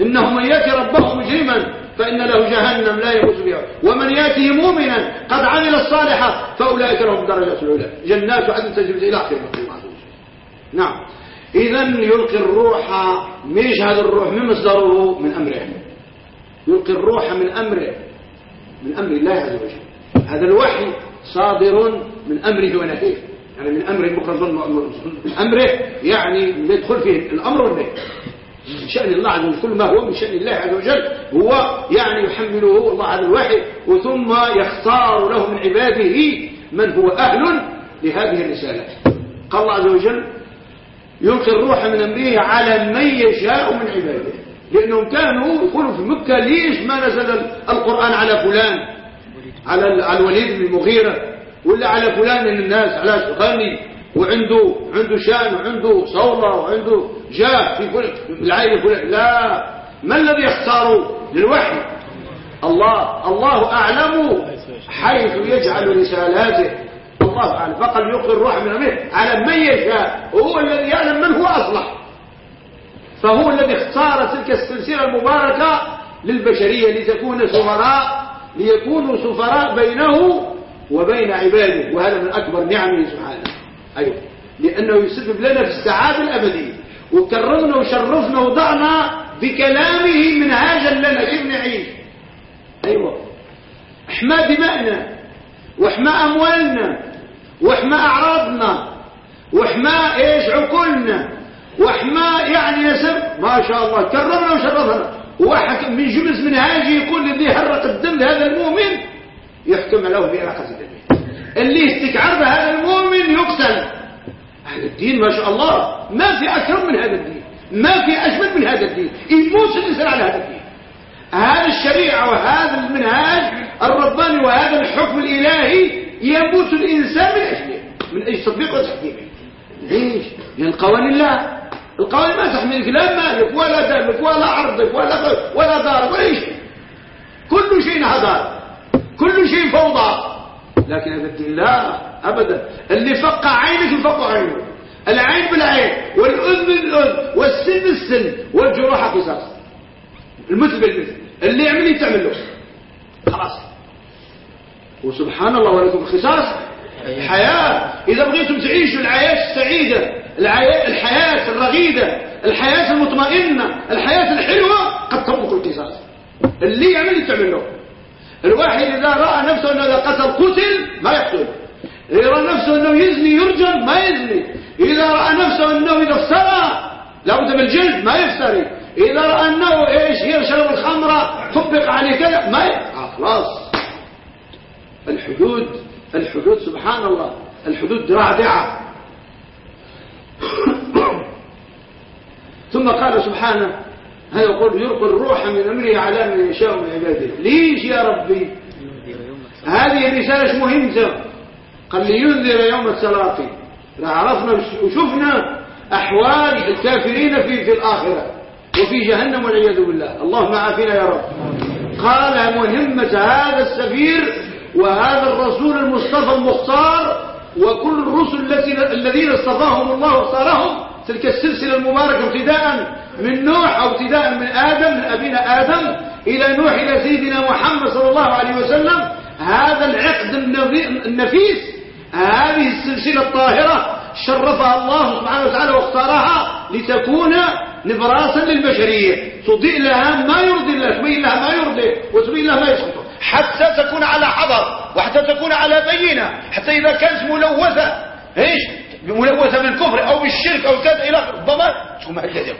إنه من يأتي ربه مجرما فإن له جهنم لا يموت بها ومن يأتيه مؤمنا قد عمل الصالحات فأولئك لهم درجات العلا. جنات عدن تجري إلى آخر نعم. إذا يلقي الروح هذا الروح من مصدره؟ من أمره. يلقي الروح من أمره من أمر الله عز وجل. هذا الوحي صادر من أمره ونهيه. يعني من أمره مخرج من أمره يعني يدخل فيه الأمر والنهي. من شأن الله عز وجل كل ما هو من شأن الله عز وجل هو يعني يحمله الله على الوحي وثم يختار له من عباده من هو أهل لهذه الرسالة. قال الله عز وجل يلقي الروح من أمره على من يشاء من عباده. لأنهم كانوا يقولوا في مكة ليش ما نزل القرآن على فلان؟ على الوليد بن المغيرة ولا على فلان من الناس؟ على غني وعنده عنده شأن وعنده صولة وعنده جاه في العائلة فلان. لا. ما الذي يختار للوحي. الله الله أعلم حيث يجعل رسالاته. الله أعلم فقد يلقي الروح من أمره. على من يشاء وهو الذي يعلم من هو أصلح. فهو الذي اختار تلك السلسلة المباركة للبشرية لتكون سفراء ليكونوا سفراء بينه وبين عباده. وهذا من أكبر نعمه سبحانه. أيوه. لأنه يسبب لنا في السعادة الأبدية. وكرمنا وشرفنا وضعنا بكلامه منهاجا لنا كيف نعيش أيوة. احمى دماءنا واحمى أموالنا واحمى أعراضنا واحمى إيش عقولنا. واحمى يعني نسب ما شاء الله. كرمنا وشرفنا. وواحد من جمس منهاجي يقول الذي هرق الدم لهذا المؤمن يحكم له بإراقة دمه اللي استكعر هذا المؤمن يقتل. هذا الدين ما شاء الله. ما في أكرم من هذا الدين. ما في أجمل من هذا الدين. يموت الإنسان على هذا الدين. هذا الشريعة وهذا المنهاج الرباني وهذا الحكم الإلهي يموت الإنسان من أجله من أجل تطبيق وتحكيمه ليش؟ لأن قوانين الله القوانين ما تحملك لا مالك ولا دمك ولا عرضك ولا ولا دارك ولا شيء كل شيء هدار كل شيء فوضى. لكن هذا لا أبدا. اللي فقع عينك يفقع عينه. العين بالعين والأذن بالأذن والسن بالسن والجروح قصاص. المثل بالمثل. اللي يعمل تعمل له. خلاص. وسبحان الله ولكم الخصاص الحياة إذا بغيتم تعيشوا الحياة السعيدة الحياة الرغيدة الحياة المطمئنة الحياة الحلوة قد تطبق القصاص. اللي يعمل تعمل له. الواحد إذا رأى نفسه أنه إذا قتل قتل ما يقتل. إذا رأى نفسه أنه يزني يرجم ما يزني. إذا رأى نفسه أنه إذا افترى لابد بالجلد ما يفتري. إذا رأى أنه إيش يشرب الخمرة طبق عليه كذا ما آه خلاص. الحدود الحدود سبحان الله الحدود رادعة ثم قال سبحانه هذا يقول يلقي الروح من أمره على من يشاء من عباده. ليش يا ربي؟ هذه الرسالة مهمة قال لينذر يوم السلاطين. عرفنا وشفنا أحوال الكافرين في في الآخرة وفي جهنم والعياذ بالله. اللهم عافنا يا رب. قال مهمة هذا السفير وهذا الرسول المصطفى المختار وكل الرسل الذين اصطفاهم الله واختارهم تلك السلسلة المباركة ابتداء من نوح أو ابتداء من آدم من أبينا آدم إلى نوح إلى سيدنا محمد صلى الله عليه وسلم. هذا العقد النفيس هذه السلسلة الطاهرة شرفها الله سبحانه وتعالى واختارها لتكون نبراسا للبشرية. تضيء لها ما يرضي الله تبين لها ما يرضي وتبين لها ما يسقط. حتى تكون على حذر وحتى تكون على بينة حتى إذا كانت ملوثة إيش؟ ملوثة بالكفر أو بالشرك أو كذا إلى ربما تكون معجزة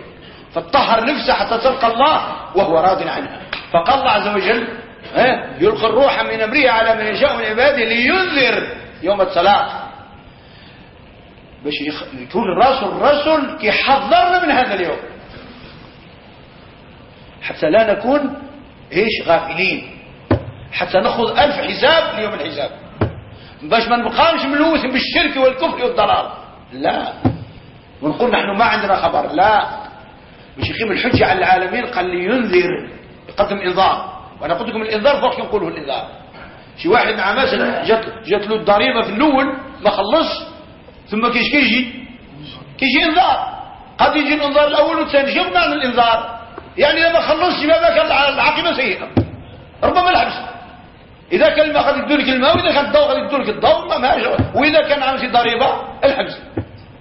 فتطهر نفسها حتى تلقى الله وهو راض عنها. فقال الله عز وجل يلقي الروح من أمره على من يشاء من عباده لينذر يوم الصلاة. باش يكون الرسول الرسول كيحذرنا من هذا اليوم. حتى لا نكون إيش؟ غافلين. حتى نأخذ ألف حساب ليوم الحساب. باش ما نبقاش ملوث بالشرك والكفر والضلال. لا. ونقول نحن ما عندنا خبر. لا. باش يقيم الحجة على العالمين. قال لي ينذر يقدم إنذار. وأنا قلت لكم الإنذار فوق يقوله الإنذار. شي واحد مع مثلا جات جات له الضريبة في الأول ما خلص ثم كيش كيجي؟ كيجي إنذار. قد يجي الإنذار الأول والثاني. شوف معنى الإنذار؟ يعني لما خلصش ما ذاك العاقبة سيئة. ربما الحبس إذا كان الماء قد يدور لك الماء وإذا كان الضوء قد يدور لك الضوء ما ماشي وإذا كان عامل شي ضريبة الحبس.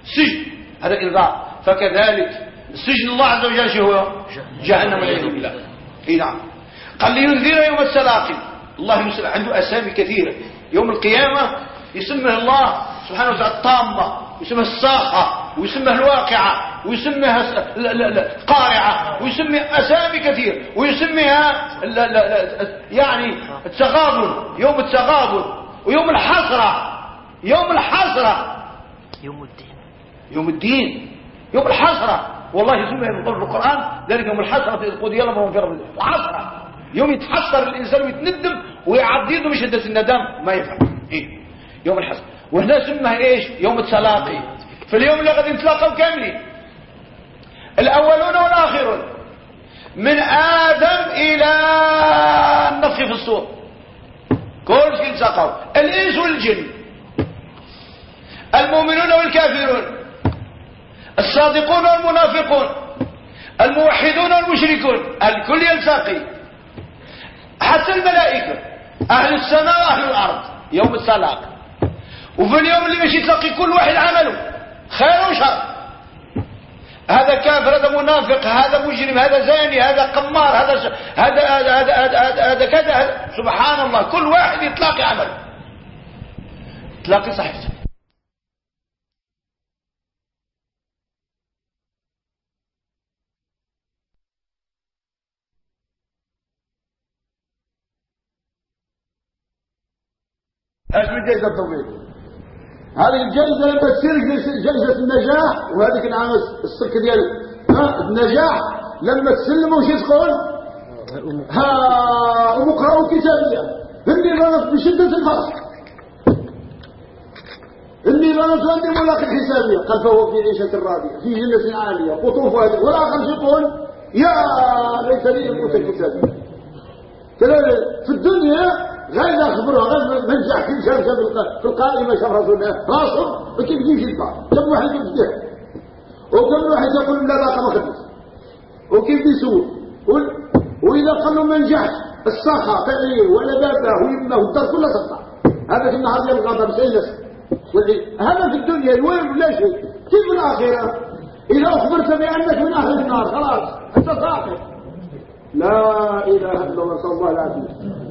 السجن هذا انذار فكذلك السجن الله عز وجل شو هو؟ جهنم والعياذ بالله. إي نعم. قال لينذر يوم السلاقي. الله عنده أسامي كثيرة. يوم القيامة يسمه الله سبحانه وتعالى الطامة ويسمها الساخة ويسمها الواقعة ويسميها القارعة ويسمي أسامي كثير ويسميها يعني التغابن يوم التغابن ويوم الحسرة يوم الحسرة. يوم الدين. يوم الدين يوم الحسرة. والله يسميها في القرآن ذلك يوم الحسرة إذ قضي يوم في رب الحسرة. يوم يتحسر الإنسان ويتندم ويعضيده بشدة الندم ما يفعل إيه؟ يوم الحسرة. وهنا سمها إيش؟ يوم التلاقي. في اليوم اللي غادي نتلاقوا كاملين. الأولون والآخرون. من آدم إلى النفخ في الصور شيء التقوا الإنس والجن. المؤمنون والكافرون. الصادقون والمنافقون. الموحدون والمشركون. الكل يلتقي. حتى الملائكة. أهل السماء وأهل الأرض. يوم التلاقي. وفي اليوم اللي ماشي تلاقي كل واحد عمله خير وشر. هذا كافر هذا منافق هذا مجرم هذا زاني هذا قمار هذا ش... هذا هذا هذا هذا, هذا كذا هذا سبحان الله كل واحد يتلاقي عمله. تلاقي إيش من جيزة التوفيق هذه الجائزة لما تصير جائزة النجاح وهذيك العام السك ديال النجاح لما تسلموا وش تقول ها ومقرأوا كتابية. إني ظننت بشدة الفرح. إني ظننت أني ملاق الحسابية قال فهو في عيشة راضية في جنة عالية. قطوفها والآخر يقول يا ليت لي الموت الكتابية في الدنيا غير أخبره غير من جاء كل شيء في القائمة شرف رسول الله راسه وكيف يجي البعض كم واحد يجي وكم واحد يقول لا لا ما خدمت وكيف يسوي؟ وإذا قالوا ما نجحش الساخة تعيه ولا بابة ويمه والدار كلها تقطع هذا في النهار ديال الغضب سيلس هذا في الدنيا الوين لا شيء. كيف الآخرة؟ إذا أخبرت بأنك من أهل النار خلاص أنت ساقط لا إله إلا الله صلى الله عليه وسلم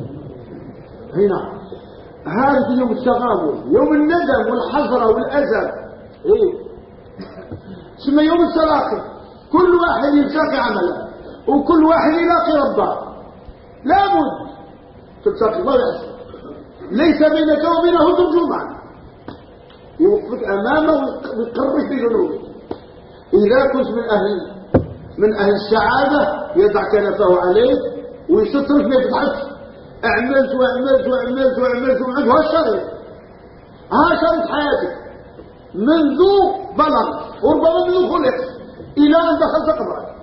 هنا. هذا يوم التغابن يوم الندم والحسرة والأسى إيه. ثم يوم التلاقي؟ كل واحد يلتقي عمله وكل واحد يلاقي ربه. لابد تلتقي ما يحصل. ليس بينك وبينه ترجمان. يوقفك أمامه ويقرب في ذنوبك إذا كنت من أهل من أهل السعادة يضع كنفه عليك ويسترك ما يفتحك عملت وعملت وعملت وعملت وعملت. ها شرط ها شرط حياتك منذ بلغ. وربما منذ خلق. إلى أن دخلت قبرك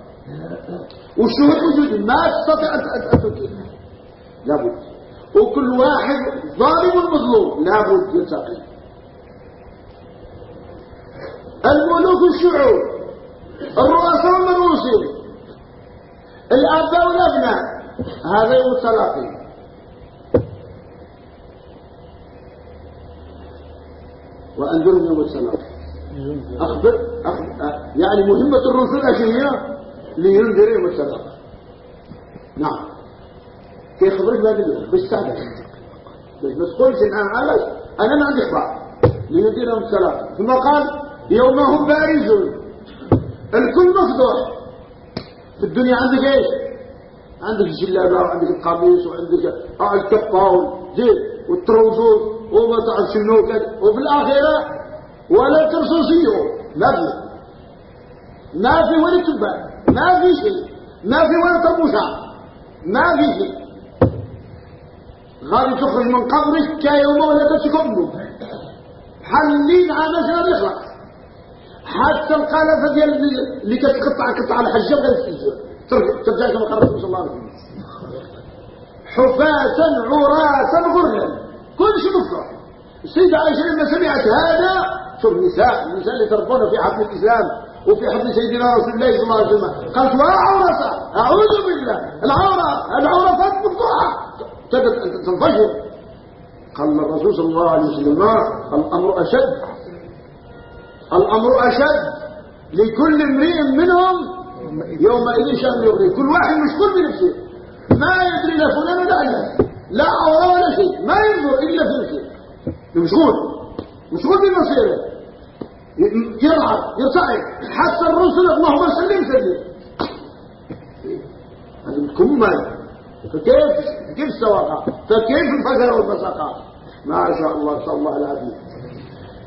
والشهود وجود ما تستطيع أن تترك لابد. وكل واحد ظالم مظلوم لابد يلتقي الملوك الشعوب. الرؤساء والمرؤوسين الآباء والأبناء. هذا يوم التلاقي. وأنذرهم يوم التلاقي أخبر, أخبر يعني مهمة الرسل أشياء هي لينذر يوم التلاقي نعم. كيف خبرك بهذا بالسعادة بس ما تقولش الآن علاش أنا ما عندي إخبار. لينذر يوم التلاقي ثم قال يوم هم بارزون الكل مفضوح. في الدنيا عندك إيش؟ عندك الجلابه وعندك القميص وعندك الكفه والزيت والتروزوز وما تعرف شنو وفي الآخرة ولا ترصوصيه ما في. ما في ولا تبع. ما في شيء. ما في ولا طبوشة ما في شيء. غادي تخرج من قبرك كيوم ولا أمك حلين على مثلا يخلق حتى القلفة ديال اللي كتقطع قطع على حجه غير ترجع كما صلى الله عليه وسلم حفاة عراة غرلا كل شيء مفتوح السيدة عائشة لما سمعت هذا شوف النساء النساء اللي تربون في حفل الإسلام وفي حفل سيدنا رسول الله صلى الله عليه وسلم. قالت لا أعوذ بالله. العورة العورة فات مفتوحة تنفجر. قال الرسول صلى الله عليه وسلم الأمر أشد. الأمر أشد. لكل امرئ منهم يومئذ شأن يغني. كل واحد مشغول بنفسه. ما يدري لا فلان ولا علان لا عورة ولا شيء ما ينظر إلا في نفسه مشغول. مشغول بمصيره يرعى يرتعد حتى الرسل اللهم سلم سلم هذه الكمل فكيف؟ كيف السواقة فكيف الفجر والبساقات ما شاء الله صلى الله العافية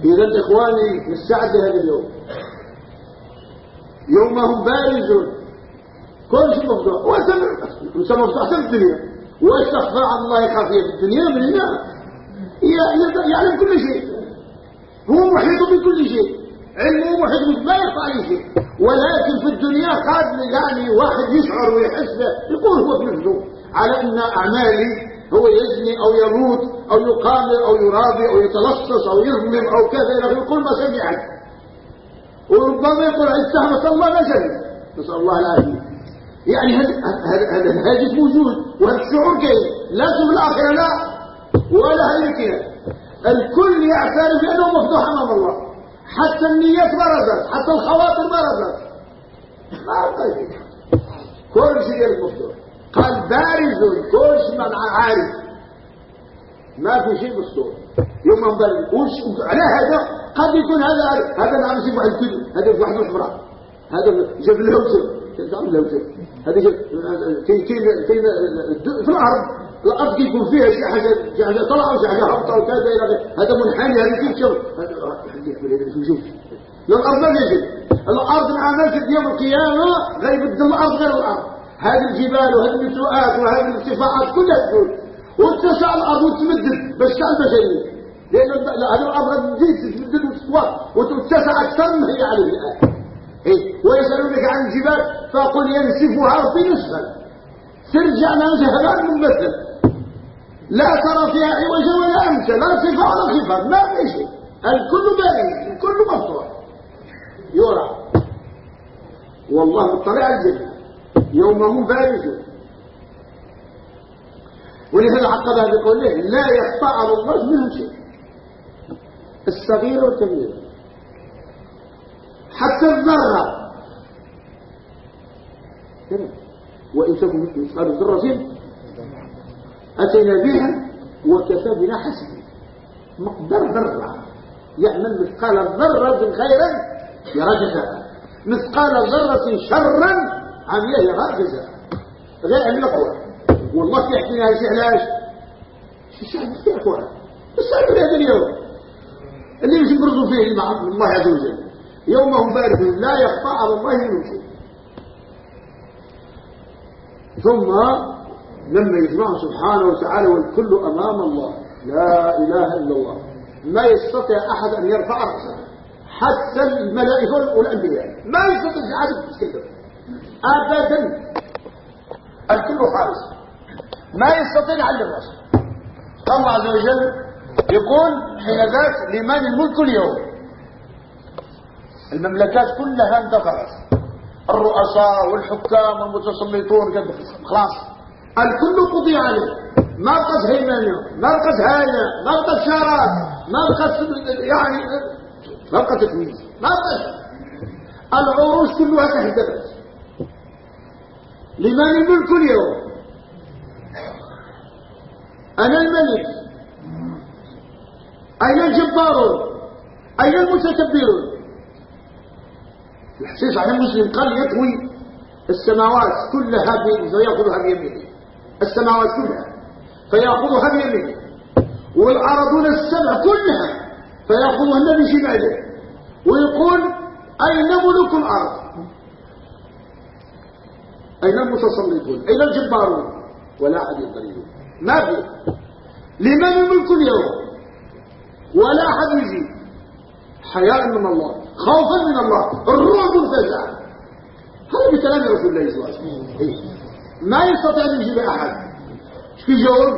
إذا إخواني نستعد هذا اليوم. يوم هم بارزون كل شيء مفتوح. وسمى مفتوح. في الدنيا. واستخفى عن الله خافية في الدنيا هنا يعلم كل شيء. هو محيط بكل شيء. علمه محيط ما يخفى عليه شيء. ولكن في الدنيا قد يعني واحد يشعر ويحس يقول هو في نفسه على أن أعمالي هو يزني أو يموت أو يقامر أو يرابي أو يتلصص أو يظلم أو كذا إلى يقول ما سمعت. وربما يقول اتهمك الله ما سمع نسأل الله العافية. يعني هذا الهاجس موجود وهذا الشعور كيف لا في الآخرة لا. ولا هيك الكل يعترف بأنه مفتوح أمام الله. حتى النيات مرضت حتى الخواطر مرضت ما كل شيء مفتوح. قال بارز كل شيء عارف. ما في شيء مستور يوم وش على هذا قد يكون هذا هذا نعم يسيب واحد كده هذا واحد حمراء هذا جاب الهوسر تعمل هذا كي كي في الأرض الأرض يكون فيها شيء حاجة شيء حاجة طلع وشي حاجة هبطه وكذا إلى هذا منحني هذا كيف شوف. شوف الأرض ما يجي الأرض مع ناس يوم القيامة غير بدل الأرض غير الأرض. هذه الجبال وهذه النتوءات وهذه الارتفاعات كلها تزول وتسع الأرض وتمدد بس كان بشريه لأن هذه الأرض تزيد تمدد وتتوى وتتسع أكثر ما هي عليه الآن. إيه؟ ويسألونك عن الجبال فقل ينسفها في نسفا ترجع ننسفها منبثل لا ترى فيها عوجا ولا أمتا لا ارتفاع ولا خفاض ما في شيء. الكل بارد الكل مفتوح يرى والله مطلع الجنه يوم هم بارزون ولهذا عقبها بقوله لا يخفى على الله منهم شيء. الصغير والكبير. حتى الذرة. وإن تكن مثقال ذرة أتينا بها وكفى بنا حسنا مقدر ذرة. يعمل مثقال ذرة خيرا يرى جزاء مثقال ذرة شرا عملية راجزة غير عمل قوة والله يحكي لها شيء علاش الشعب قوة الشعب في هذا اليوم. اللي مش يبرزوا فيه مع الله عز وجل. يوم هم لا يخفى على الله من شيء. ثم لما يجمع سبحانه وتعالى والكل أمام الله. لا إله إلا الله. ما يستطيع أحد أن يرفع رأسه. حتى الملائكة والأنبياء. ما يستطيع أحد يتكلم ابدا. الكل خالص ما يستطيع يعلم نفسه الله عز وجل يقول حين ذاك لمن الملك اليوم. المملكات كلها انتقرت الرؤساء والحكام والمتسلطون خلاص. الكل قضي عليه. ما بقت هيمنة ما بقت هاية ما بقت شارات ما بقت يعني ما بقت تكميز ما بقت العروش كلها تهدبت لمن الملك اليوم أنا الملك. أين الجبارون أين المتكبرون؟ الحسيس على المسلم قال يطوي السماوات كلها فيأخذها بيمينه السماوات كلها فيأخذها بيمينه والأرضون السبع كلها فيأخذها بشماله ويقول أين ملوك الأرض؟ أين المتسلطون أين الجبارون؟ ولا أحد يقدر ما في. لمن الملك اليوم؟ ولا أحد يجيب. حياء من الله. خوفا من الله. الرعب الفزع هذا بكلام رسول الله صلى الله عليه وسلم. ما يستطيع أن يجيب أحد. في جواب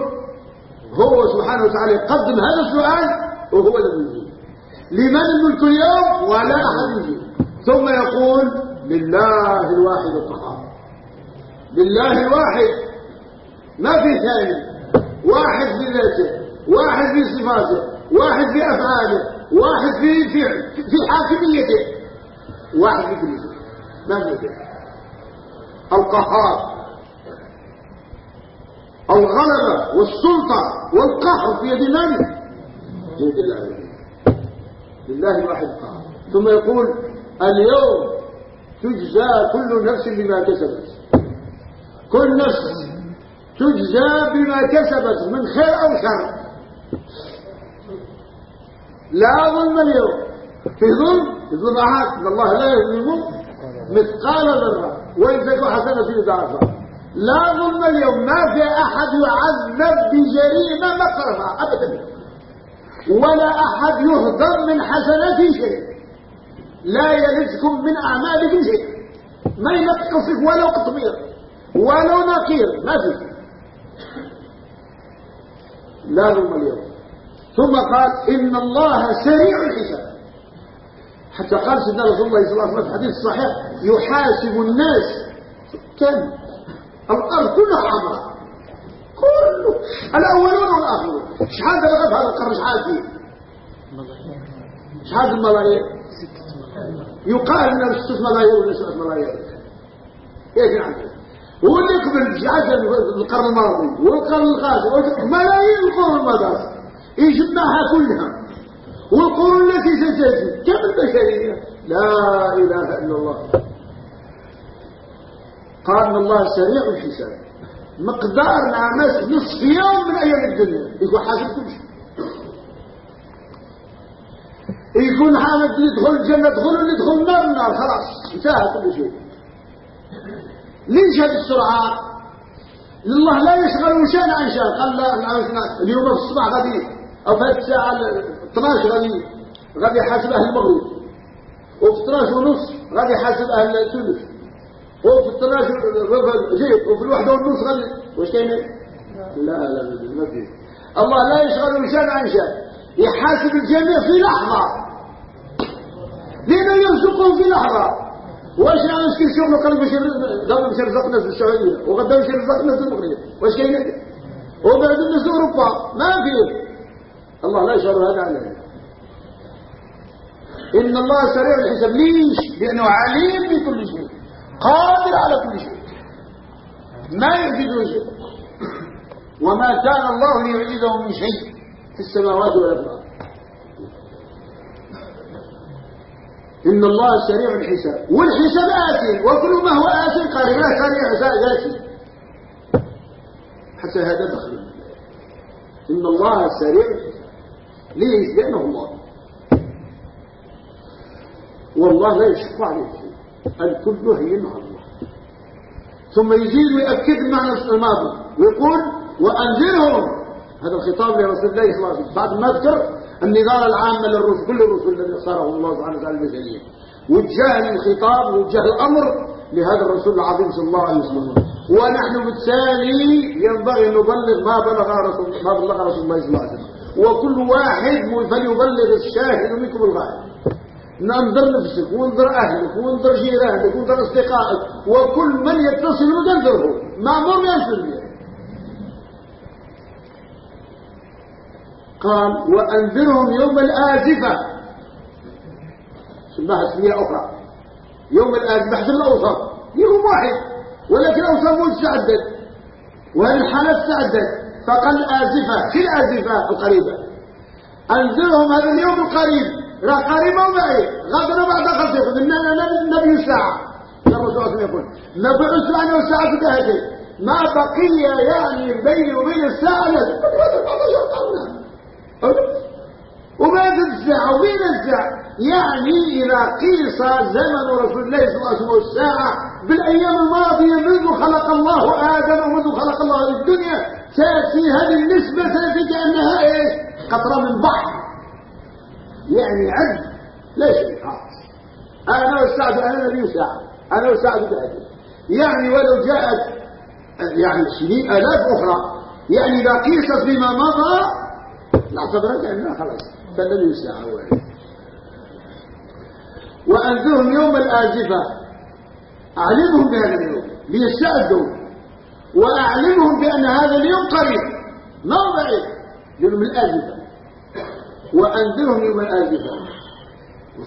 هو سبحانه وتعالى يقدم هذا السؤال وهو الذي يجيب. لمن الملك اليوم ولا أحد يجيب. ثم يقول لله الواحد القهار. لله الواحد. ما في ثاني. واحد في ذاته. واحد في صفاته. واحد في أفعاله. واحد في في في حاكميته واحد في كل ما في القهار. الغلبة والسلطة والقهر في يد من؟ في يد الله. لله الواحد القهار ثم يقول اليوم تجزى كل نفس بما كسبت. كل نفس تجزى بما كسبت من خير أو شر. لا ظلم اليوم. في ظلم ظلم أحد. إن الله لا يظلم مثقال ذرة. وإن تكو حسنة ضعفها لا ظلم اليوم. ما في أحد يعذب بجريمة مكرها. أبدا. ولا أحد يهضم من حسناته شيء. لا يلزكم من أعمالكم شيء. ما ينقصك ولو قطمير ولو نقير. ما في. لا ظلم اليوم. ثم قال إن الله سريع الحساب. حتى قال سيدنا رسول الله صلى الله عليه وسلم في الحديث الصحيح يحاسب الناس. كم؟ الأرض كلها حمراء. كله. الأولون والآخرون. شحال بلغت هذا القرن شحال فيه؟ شحال الملايين يقال انه ست ملايين ولا سبع ملايين إيش يعني؟ هو اللي قبل القرن الماضي والقرن القادم. ملايين القرن الماضي. يجمعها كلها. والقرون التي ستجي كم البشرية لا إله إلا الله. قال الله سريع الحساب. مقدار نعمس نصف يوم من أيام الدنيا. يكون حاسب كل شيء يكون حامد يدخل الجنة يدخل اللي يدخل النار النار خلاص. انتهى كل شيء ليش هذه السرعة؟ لله لا يشغل شأن عن شأن قال لا اليوم في الصباح غادي. أو في الساعة 12 غادي غادي يحاسب أهل المغرب. وفي 12 ونص غادي يحاسب أهل تونس. وفي 12 ربع زيت وفي الواحدة ونص غادي واش كاين؟ لا لا ما في. الله لا يشغل شان عن شان يحاسب الجميع في لحظة. لأنه يرزقهم في لحظة. واش أنا نسكن شغل قال باش قبل باش يرزق الناس السعودية وغدا باش يرزق الناس المغرب. واش كاين؟ وبعد الناس أوروبا. ما فيه الله لا يشعر هذا عليه إن الله سريع الحساب. ليش؟ لأنه عليم بكل شيء. قادر على كل شيء. ما يعجزه شيء. وما كان الله ليعجزه من شيء في السماوات ولا في الأرض إن الله سريع الحساب. والحساب آتي وكل ما هو آتي قال ما كان يأتي حتى هذا دخل إن الله سريع الحساب ليه لأنه الله. والله لا عليه شيء. الكل هي مع الله. ثم يزيد ويأكد معنى الماضي. ويقول وأنذرهم هذا الخطاب لرسول الله صلى الله عليه وسلم. بعد ما ذكر النظام العام للرسل كل الرسل الذي اختاره الله سبحانه وتعالى المثالية وجه الخطاب وجه الأمر لهذا الرسول العظيم صلى الله عليه وسلم. ونحن بالتالي ينبغي أن نبلغ ما بلغ رسول ما بلغ رسول الله صلى الله عليه وسلم. وكل واحد فليبلغ الشاهد منكم الغائب ننظر نفسك وانظر أهلك وانظر جيرانك وانظر أصدقائك وكل من يتصل تنظره مأمور ينزل به قال وأنذرهم يوم الآزفة. سماها اسمية أخرى. يوم الآزفة حسن الأوصاف يوم واحد. ولكن الأوصاف متعدد. وهذه الحالة تعدد فقال آزفة في الآزفة القريبة. أنذرهم هذا اليوم القريب راه قريب وبعيد غدر بعد غدر النبي ساعة الرسول صلى يقول ما بعث عنه ساعة كهذه ما بقي يعني بيني وبين الساعة وما تنزع وين الزع يعني إذا قيس زمن رسول الله صلى الله عليه وسلم الساعة بالأيام الماضية منذ خلق الله آدم ومنذ خلق الله الدنيا تأتي هذه النسبة تأتي كأنها إيش؟ قطرة من بحر. يعني عد لا شيء خالص أنا والساعة أنا نبي ساعة. أنا والساعة تأتي يعني ولو جاءت يعني سنين آلاف أخرى يعني إذا قيست بما مضى نعتبر كأنها خلاص. فالنبي ساعة واحد وأنذرهم يوم الآزفة. أعلمهم بهذا اليوم. ليستعدوا وأعلمهم بأن هذا اليوم قريب بعيد يوم الآزفة وأنذرهم يوم الآزفة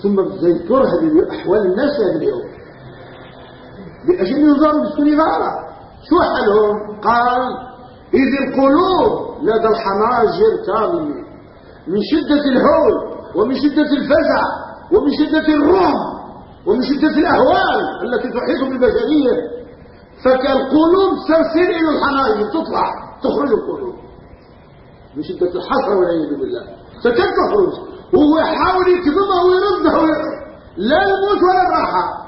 ثم تذكر هذه أحوال الناس هذا اليوم. بأجل نظام بسكن إدارة شو حالهم؟ قال إذ القلوب لدى الحناجر كاظمين من شدة الهول ومن شدة الفزع ومن شدة الرعب ومن شدة الأهوال التي تحيط بالبشرية فكالقلوب ترسل إلى الحناجر. تطلع تخرج القلوب. من شدة الحسرة والعياذ بالله. فكيف تخرج؟ هو يحاول يكذبها ويردها لا الموت ولا الراحة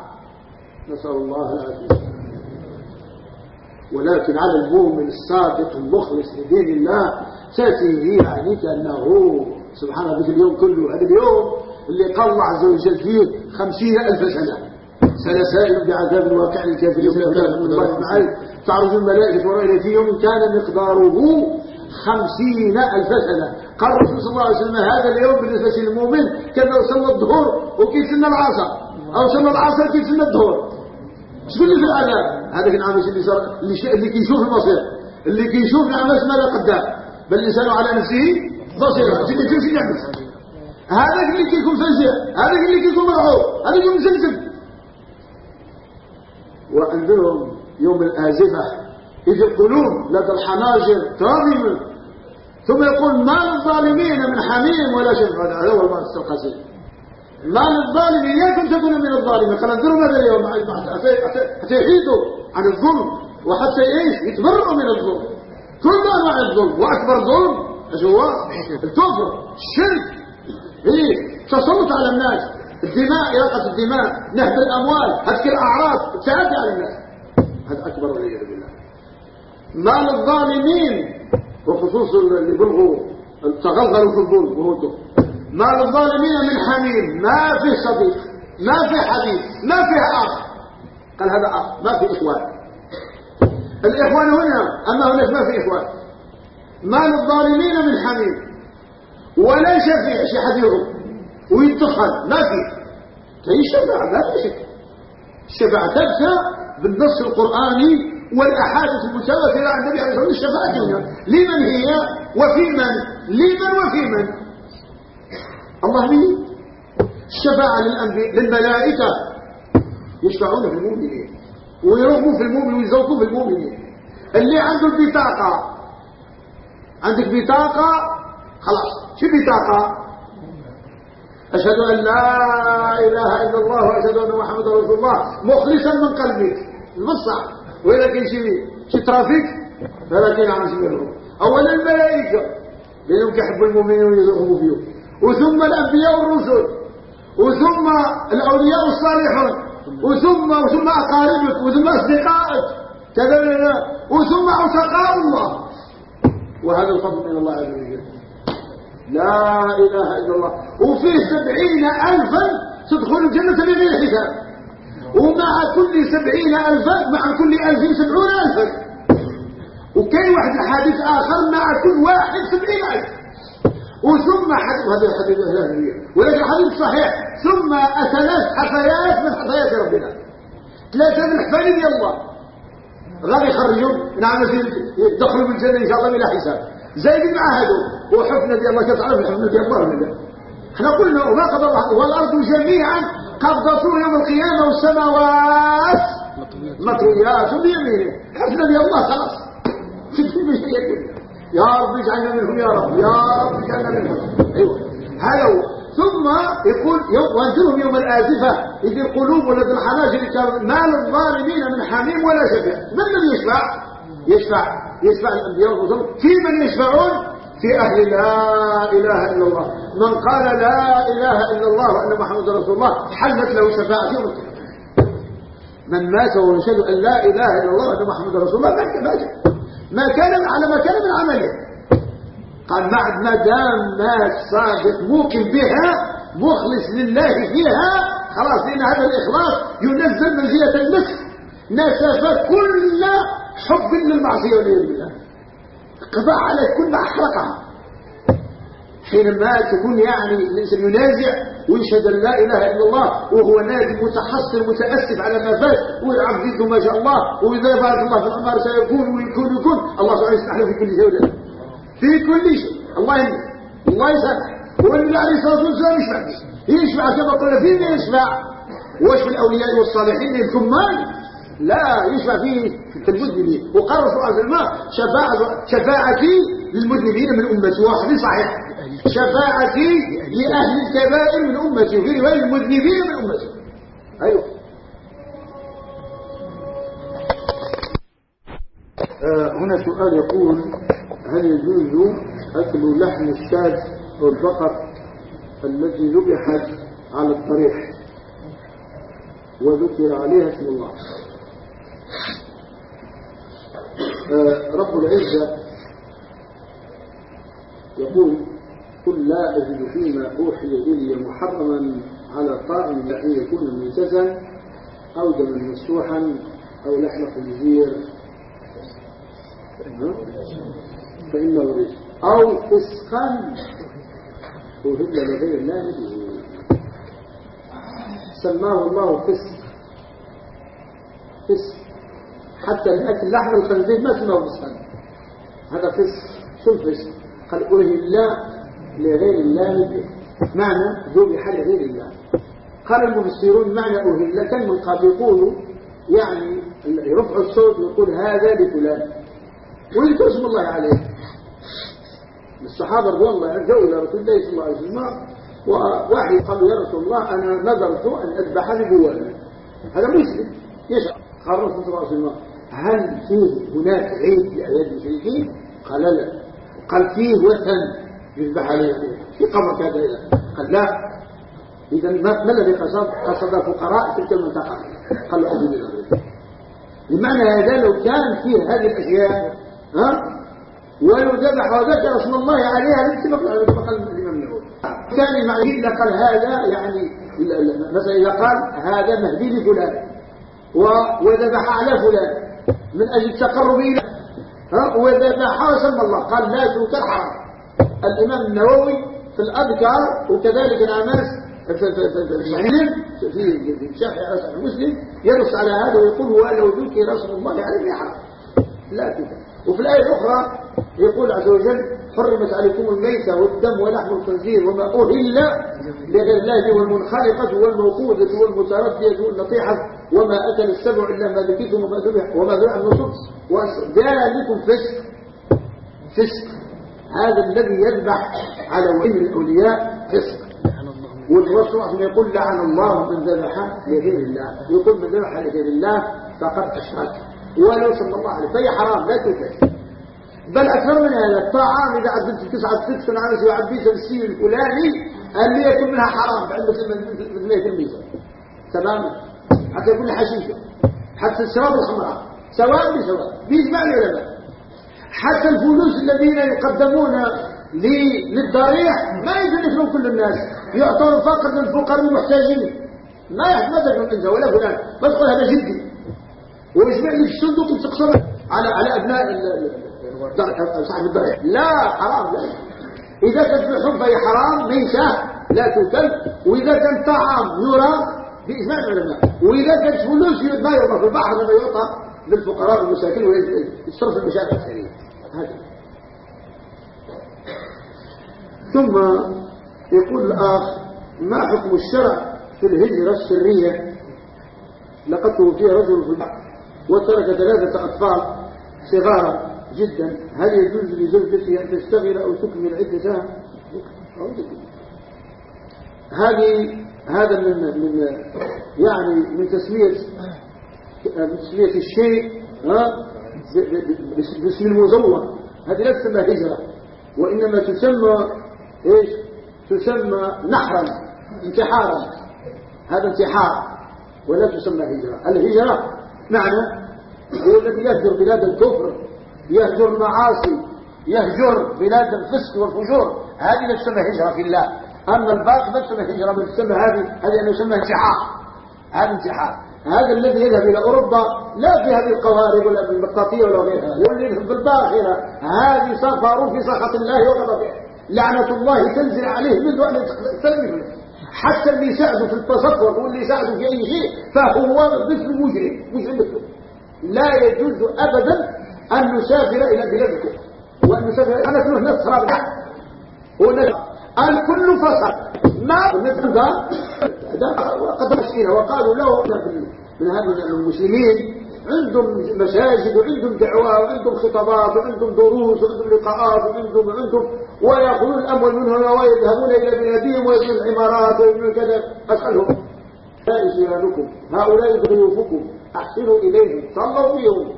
نسأل الله العافية. ولكن على المؤمن الصادق المخلص لدين الله تأتيه يعني كأنه سبحان الله اليوم كله هذا اليوم اللي قال الله عز وجل فيه خمسين ألف سنة. سنة سائل بعذاب الواقع الكافرين تعرض الملائكة ورأينا في يوم كان مقداره خمسين ألف سنة. قال الرسول صلى الله عليه وسلم هذا اليوم بالنسبة للمؤمن كما صلى الظهر وكيف سنة العصر؟ أو صلى العصر كيف سنة الظهر شكون اللي في العذاب؟ هذاك العمل اللي صار اللي, اللي كيشوف المصير. اللي كيشوف العمل ماذا قدام. بل الإنسان على نفسه بصير اللي كيشوف يعمل هذاك اللي كيكون فزع هذاك اللي كيكون مرعوب هذاك اللي مزلزل وانذرهم يوم الآزفة إذ القلوب لدى الحناجر كاظمة ثم يقول ما للظالمين من حميم ولا شفع هذا هو المؤسس القصير. ما للظالم إياكم تكونوا من الظالمين؟ قال انظروا ماذا اليوم. حتى يحيدوا عن الظلم. وحتى إيش؟ يتبرؤوا من الظلم. كل أنواع الظلم. وأكبر ظلم هو الكفر. الشرك. إيه؟ تسلط على الناس. الدماء إراقة الدماء نهب الأموال هتك الأعراض التعدي على الناس. هذا أكبر والعياذ بالله. ما للظالمين وخصوصا اللي بلغوا تغلغلوا في الظلم وهو الكفر ما للظالمين من حميم ما في صديق ما في حبيب ما في أخ. قال هذا أخ ما في إخوان. الإخوان هنا أما هناك ما في إخوان. ما للظالمين من حميم. ولا شفيع شي حد ويدخل ما في. هي الشفاعة ما في شك الشفاعة تبكى بالنص القرآني والأحاديث المتواترة عن النبي عليه الصلاة والسلام. الشفاعة لمن هي؟ وفي من؟ لمن وفي من؟ الله مين الشفاعة للملائكة. يشفعون في المؤمنين. ويرغبوا في المؤمن ويزوقوا في المؤمنين. اللي عنده البطاقة. عندك بطاقة؟ خلاص. شو بطاقة؟ أشهد أن لا إله إلا الله وأشهد أن محمد رسول الله. مخلصا من قلبك بالصح وإذا كان شي ترافيك؟ فلا كاين عم يسميهم أولا الملائكة. لأنهم كيحبوا المؤمنين ويرغبوا فيهم. وثم الأنبياء والرسل. وثم الأولياء الصالحون. وثم وثم أقاربك. وثم أصدقائك. كذا وثم عتقاء الله. وهذا الفضل من الله عز وجل. لا إله إلا الله. وفيه سبعين ألفا تدخل الجنة بغير حساب. ومع كل سبعين ألفا مع كل ألف سبعون ألفا. وكاين واحد الحديث آخر مع كل واحد سبعين ألف. وثم حديث هذا الحديث الهلالية ولكن الحديث صحيح. ثم ثلاث حفايات من حفايات ربنا. ثلاثة من حفايات الله. غادي يخرجوا نعم يدخلوا بالجنة إن شاء الله بلا حساب. زي مع هذو وحفنا دي الله كتعرف الحفنة دي الله إحنا قلنا وما قضى الله والأرض جميعا قبضته يوم القيامة والسماوات مطويات بيمينه. حفنة دي الله خلاص. تكتب شيء يا رب اجعلنا منهم يا رب يا رب اجعلنا منهم. أيوه. هو ثم يقول وانزلهم يوم الآزفة إذ القلوب ولد الحناجر ما للظالمين من حميم ولا شفيع. من من يشفع؟ يشفع يشفع الأنبياء والرسل. في من يشفعون؟ في أهل لا إله إلا الله. من قال لا إله إلا الله وأن محمد رسول الله حلت له شفاعة يوم من مات ويشهد أن لا إله إلا الله وأن محمد رسول الله فهو ما كان على ما كان من عمله. قال ما دام مات صادق موقن بها مخلص لله فيها خلاص لأن هذا الإخلاص ينزل منزلة المسك نسف كل حب للمعصية والعياذ بالله. قضاء على كل ما أحرقها حينما تكون يعني الإنسان ينازع ويشهد أن لا إله إلا الله وهو نادي متحصر متأسف على ما فات ويلعب ضده ما شاء الله وإذا بارك الله في الأمر سيكون ويكون ويكون. الله سبحانه يسمح له في كل شيء في كل شيء. الله يمنع. الله يسمح والنبي عليه الصلاة والسلام يشفع. يشفع كما قلنا في من يشفع واش في الأولياء والصالحين الكمال لا يشفع فيه في المذنبين وقال رسول الله صلى الله عليه وسلم شفاعة شفاعتي للمذنبين من أمتي. واحد صحيح. شفاعتي لأهل الكبائر من أمتي. وفي رواية المذنبين من أمتي. أيوه. آه هنا سؤال يقول هل يجوز أكل لحم الشاذ أو البقر التي ذبحت على الطريق وذكر عليها اسم الله آه رب العزة يقول قل لا أجد فيما أوحي إلي محرما على طاعم أن يكون ميتة أو دما مسفوحا أو لحم خنزير. فإنه رزق أو فسقا. أهل لغير الله به سماه الله فسق. فسق. حتى الأكل لحم الخنزير ما سماه فسقا هذا فسق شو الفسق قال أهل لغير الله. به معنى ذبح لغير الله. قال المفسرون معنى أهل كان من قبل يقولوا يعني يرفع الصوت ويقول هذا لفلان. ويذكر اسم الله عليه. الصحابة رضوان الله جاءوا إلى رسول الله صلى الله عليه وسلم وواحد قالوا يا رسول الله أنا نذرت أن أذبح لبوانا هذا مسلم. يشعر. قال الرسول صلى الله عليه وسلم هل فيه هناك عيد لأعياد المشركين؟ قال لا. قال فيه وثن يذبح عليه في قبر كذا قال لا. إذا ما الذي قصد؟ قصد فقراء تلك المنطقة. قال له أبو بمعنى هذا لو كان فيه هذه الأشياء ها؟ ولو ذبح وذكر اسم الله عليها لاتفق على الإمام النووي كان المعنى إذا قال هذا يعني مثلا إذا قال هذا مهدي لفلان وذبح على فلان. من أجل التقرب إلى ها؟ وذبح وسمى الله قال لا توكل حرام الإمام النووي في الأذكار وكذلك الأماس في في شرح المسلم ينص على هذا ويقول ولو ذكر رسول الله عليه حرام لا كده وفي الآية الأخرى يقول عز وجل حرمت عليكم الميتة والدم ولحم الخنزير وما أهل لغير الله والمنخلقة والموقوذة والمتردية والنطيحة وما أكل السبع إلا ما ذكيتم وما ذبح وما ذبح النصوص. ذلكم فسق. فسق. هذا الذي يذبح على وجه الأولياء فسق. والرسول صلى يقول لعن الله من ذبح لغير الله. يقول من ذبح لغير الله فقد أشرك. ولو صلى الله عليه فهي حرام لا تفعل بل أكثر من هذا الطعام إذا عدت تسعة ست سنوات وعبيته بالسين الفلاني اللي يكون منها حرام مثل 100 الميزة تماما حتى يكون حشيشة حتى الشراب الحمراء. سواء بسواء. بيجمع العلماء حتى الفلوس الذين يقدمون للضريح ما يدركون كل الناس. يعطون فقط للفقراء المحتاجين. ما يحمدك من ولا فلان. ما تقول هذا جدي ويجمع لي في الصندوق تقصر على على أبناء صاحب الضريح لا حرام لا. إذا كانت لحوم فهي حرام ميتة لا تؤكل. وإذا كان طعام يرى بإجماع العلماء. وإذا كانت فلوس ما يرمى في البحر لما يعطى للفقراء والمساكين ويصرف المشاكل الخيرية هذا ثم يقول الآخ ما حكم الشرع في الهجرة السرية؟ لقد توفي رجل في البحر. وترك ثلاثة أطفال صغار جدا. هل يجوز لزوجته أن تشتغل أو تكمل عدتها هذه هذا من من يعني من تسمية تسمية الشيء ها؟ باسم المزور هذه لا تسمى هجرة وإنما تسمى إيش؟ تسمى نحرا انتحارا. هذا انتحار ولا تسمى هجرة. الهجرة معنى؟ هو الذي يهجر بلاد الكفر يهجر المعاصي يهجر بلاد الفسق والفجور. هذه لا تسمى هجرة في الله. أما الباقي ما تسمى هجرة بل تسمى هذه هذه أنه انتحار. هذا انتحار. هذا الذي يذهب إلى أوروبا لا في هذه القوارب ولا في المطاطية ولا غيرها واللي في الباخرة. هذه سفر في سخط الله وغضبه. لعنة الله تنزل عليه منذ أن يستلم حتى اللي يساعده في التصفر واللي يساعده في أي شيء فهو مثل مجرم مجرم مثله لا يجوز أبدا أن نسافر إلى بلاد الكفر وأن نسافر أنا كله نصر الكل فسد ما ذا؟ وقد مسكينه وقالوا له من هذا المسلمين؟ عندهم مساجد وعندهم دعوة وعندهم خطابات وعندهم دروس وعندهم لقاءات وعندهم وعندهم ويأخذون الأموال منهم ويذهبون إلى بلادهم ويبنون العمارات ويبنون كذا. أسألهم. هؤلاء جيرانكم هؤلاء ضيوفكم أحسنوا إليهم. صلوا فيهم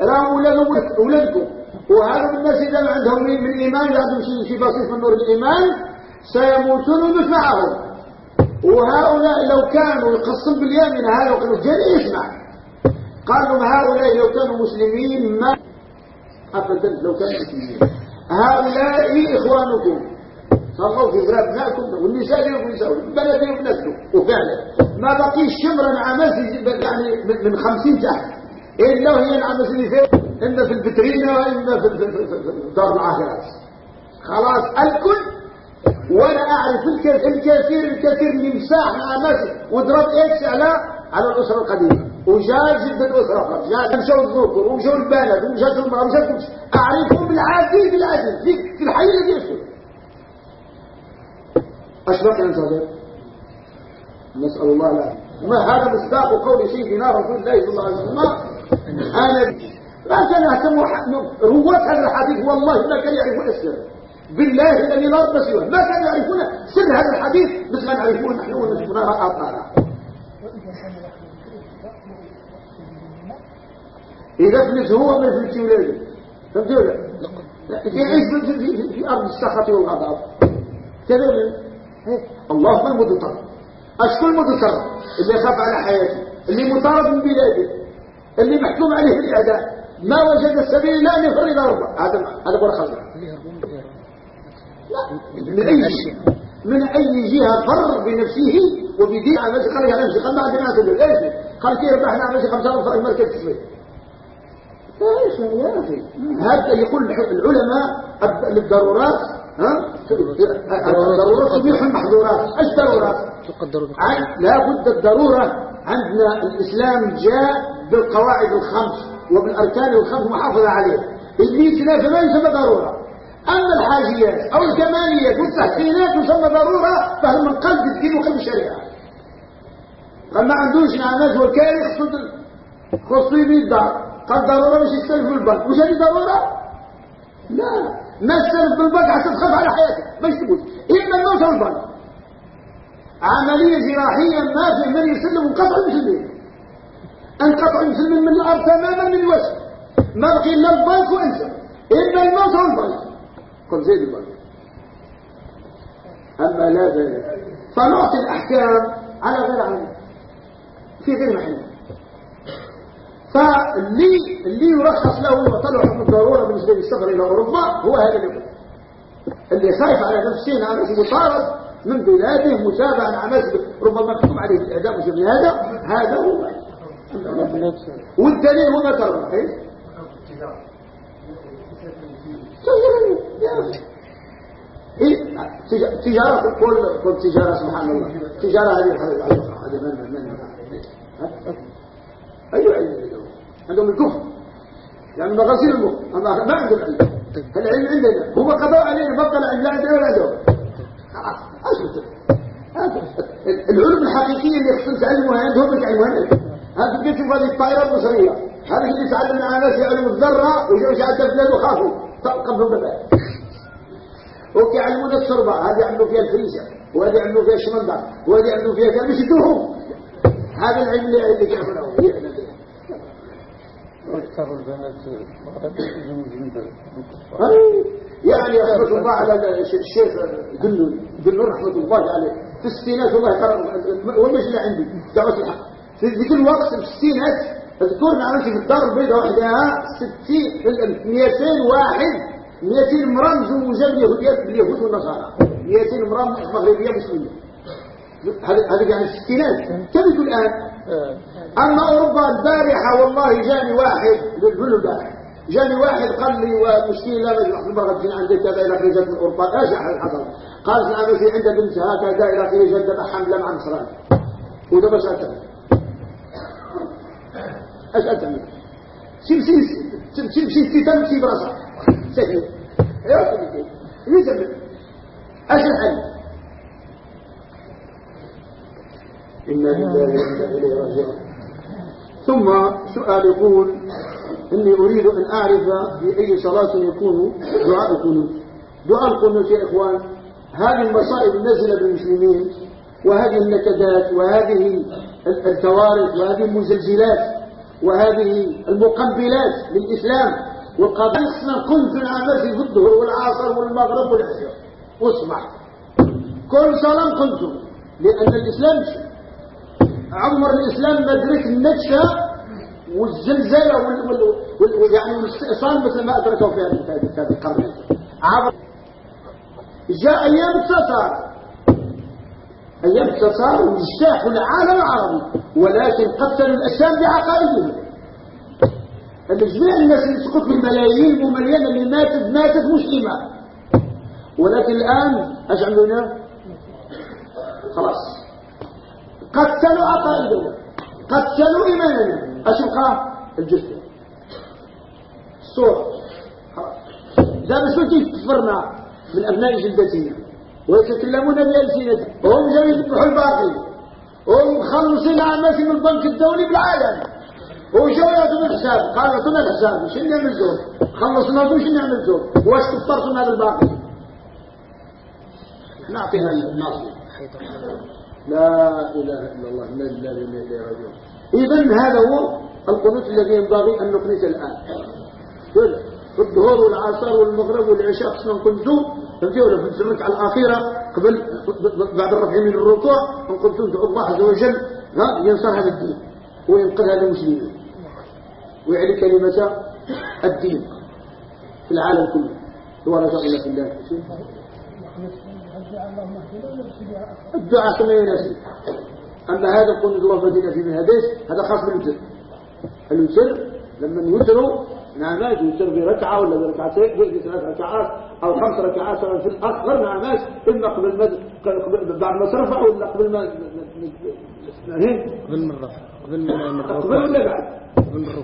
راموا لهم أولادكم. وهذا الناس إذا عندهم من إيمان عندهم شيء بسيط من نور الإيمان سيموتون معهم وهؤلاء لو كانوا يقصون باليمين هذا كانوا جري يسمع قالوا هؤلاء لو كانوا مسلمين ما أبدا لو كانوا مسلمين. هؤلاء إخوانكم. صلوا في ابنائكم والنساء لهم نساء والبنات لهم بناتكم وفعلا. ما بقيش شمرا عمس يعني من خمسين تحت إلا هي العمس اللي فيه إما في البترينة وإما في دار العاهرات خلاص الكل وأنا أعرف الكثير الكثير اللي مساح مع ناس وضرب إيش على على الأسرة القديمة. وجاء جد الاسره جاء مشوا الذكر ومشوا البلد ومشوا المرأة ومشوا أعرفهم بالعادي بالعدل في, الحي الذي يسكن اشرح يا صديق نسأل الله العافية. ما هذا مصداق قول سيدنا رسول الله صلى الله عليه وسلم؟ أنا ما كان يهتم رواه هذا الحديث والله ما كان يعرفون السر. بالله الذي لا رب سواه. ما كانوا يعرفون سر هذا الحديث مثل ما نعرفون نحن ونسبنا رأى إذا فلت هو ما فلت ولاده فهمت ولا؟ يعيش في, أرض السخط والغضب كذا الله هو المضطر أشكو المضطر اللي يخاف على حياته. اللي مطارد من بلاده. اللي محكوم عليه بالإعداء ما وجد السبيل إلا أن يفرد ربه هذا هذا الخزر من أي جهة من أي جهة فر بنفسه وبدين على نفسه قال يا نفسي قال ما عندنا إيش؟ قال كيف ربحنا على نفسي خمسة ألف مركز تسوي يا أخي هذا يقول العلماء للضرورات ها؟ الضرورات تبيح المحظورات. إيش ضرورات؟ لا بد الضرورة عندنا الإسلام جاء بالقواعد الخمس وبالأركان الخمس محافظة عليه. اللي خلاف ما يسمى ضرورة. أما الحاجيات أو الكماليات والتحسينات تسمى ضرورة فهل من قلب الدين وقلب الشريعة. قال ما عندوش نعمات وكالي خصو يبيد الدار. قال ضرورة مش يستلف بالبنك مش هذه ضرورة؟ لا. ما استلف بالبنك حتى تخاف على حياتك. مش تقول. إما الموت أو البنك عملية جراحية ما في من يسلم انقطع المسلمين. انقطع المسلمين من الأرض تماما من الوسط ما بقي إلا البنك وإنت إما الموت أو البنك قل زيد البنك أما لا ذلك. فنعطي الأحكام على غير علم. في غير محل فاللي اللي يرخص له وطلع حكم الضرورة بالنسبة للسفر إلى أوروبا هو هذا اللي اللي خايف على نفسه نفسه مطارد من بلاده متابعا على ربما مكتوب عليه الإعدام وشبه هذا هذا هو. والدليل هو ما ترى إيه؟ تجارة كل كل تجارة سبحان الله. تجارة هذه هذه من من من أيوة عندهم الكفر. يعني مغازيل المخ ما عندهم علم. العلم عندنا. هو قضاء علينا بطل علم لا عندنا ولا عندهم. خلاص العلوم الحقيقية اللي يخصن تعلمها عندهم يتعلموها هذا. قلت هذه الطائرة المصرية. هذا اللي تعلم مع ناس يعلموا الذرة ويجوا يعدل بلاد وخافوا. قبلهم ببال أوكي يعلمون الشربة هذه يعملوا فيها الفريزة وهذه يعملوا فيها الشمندر. وهذه يعملوا فيها كلام يشدوهم هذا العلم اللي كيعملوه يعني رحمة الله على الشيخ دنو دنو رحمة الله عليه. في الستينات والله قرر والمجلة عندي دعوة الحق. في ذيك الوقت في الستينات اذكرنا عملت في الدار البيضاء وحدها 60 200 واحد 200 امرأة مزوجة باليهوديات باليهود والنصارى. 200 امرأة مغربية مسلمة. هذا يعني الستينات كم الآن؟ أما أوروبا البارحة والله جاني واحد البارحة جاني واحد قال لي في المرة جينا عندك دائرة في جد من أوروبا إيش حصل قال نعم في عند بنت هكذا دائرة في جدة حملة مع نصران وده بس أتعمل إيش أتعمل شيل شيل شيل تمشي براسك. سهل. يا سيدي يزمن إيش الحل. إنا لله وإنا إليه راجعون. ثم سؤال يقول إني أريد أن أعرف في أي صلاة يكون دعاء القنوت. دعاء القنوت يا إخوان هذه المصائب النزلة بالمسلمين وهذه النكدات وهذه الكوارث وهذه المزلزلات وهذه المقبلات للإسلام. والقضاء كنت نعمل في الظهر والعصر والمغرب والعشاء. واسمع كل صلاة كنتم لأن الإسلام عمر الإسلام مدرك النكسة والزلزلة وال... وال... وال... يعني والاستئصال مثل ما أدركه في هذا القرن عبر جاء أيام التتار. أيام التتار واجتاحوا العالم العربي ولكن قتلوا الإسلام بعقائدهم جميع الناس اللي سقط بالملايين المملينة اللي ماتت ماتت مسلمة. ولكن الآن أجعلنا خلاص. قتلوا عقائدنا قتلوا إيماننا أشبقى الجثة. الصورة إذا بس كفرنا من أبناء جلدتنا ويتكلمون بألسنتهم وهم جاي يذبحوا الباقي. وهم مخلصين عماسي من البنك الدولي بالعالم. وجاوا يعطون الحساب؟ قال اعطونا الحساب وش نعمل زور خلصنا وش نعمل زور واش كفرتم هذا الباقي نعطيها الناصر لا إله إلا الله لا إله إلا الله إذن هذا هو القنوت الذي ينبغي أن نقنت الآن. في الظهور والعصر والمغرب والعشاء قسما كنتم فهمتوا في الركعة الأخيرة قبل بعد الرفع من الركوع قلتم دعوا الله عز وجل ينصر هذا الدين وينقذ هذا المسلمين. ويعلي كلمة الدين في العالم كله. الله في الله. الدعاء كما يناسب أما هذا قول الله فدينا في من هذا خاص بالوتر الوتر لما يوتروا نعمات يوتر بركعة ولا بركعتين في ثلاث ركعات أو خمس ركعات في الأخر نعمات إما قبل ما بعد ما ترفع ولا قبل ما قبل ما قبل ما قبل ولا بعد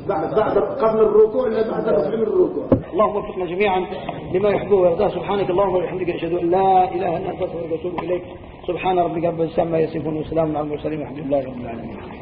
بعد بعد قبل الركوع ولا بعد من الركوع. اللهم وفقنا جميعا لما يحبه ويرضاه. سبحانك اللهم وبحمدك أشهد أن لا إله إلا أنت أستغفرك وأتوب إليك. سبحان ربك رب العزة عما يصفون وسلام على المرسلين والحمد لله رب العالمين.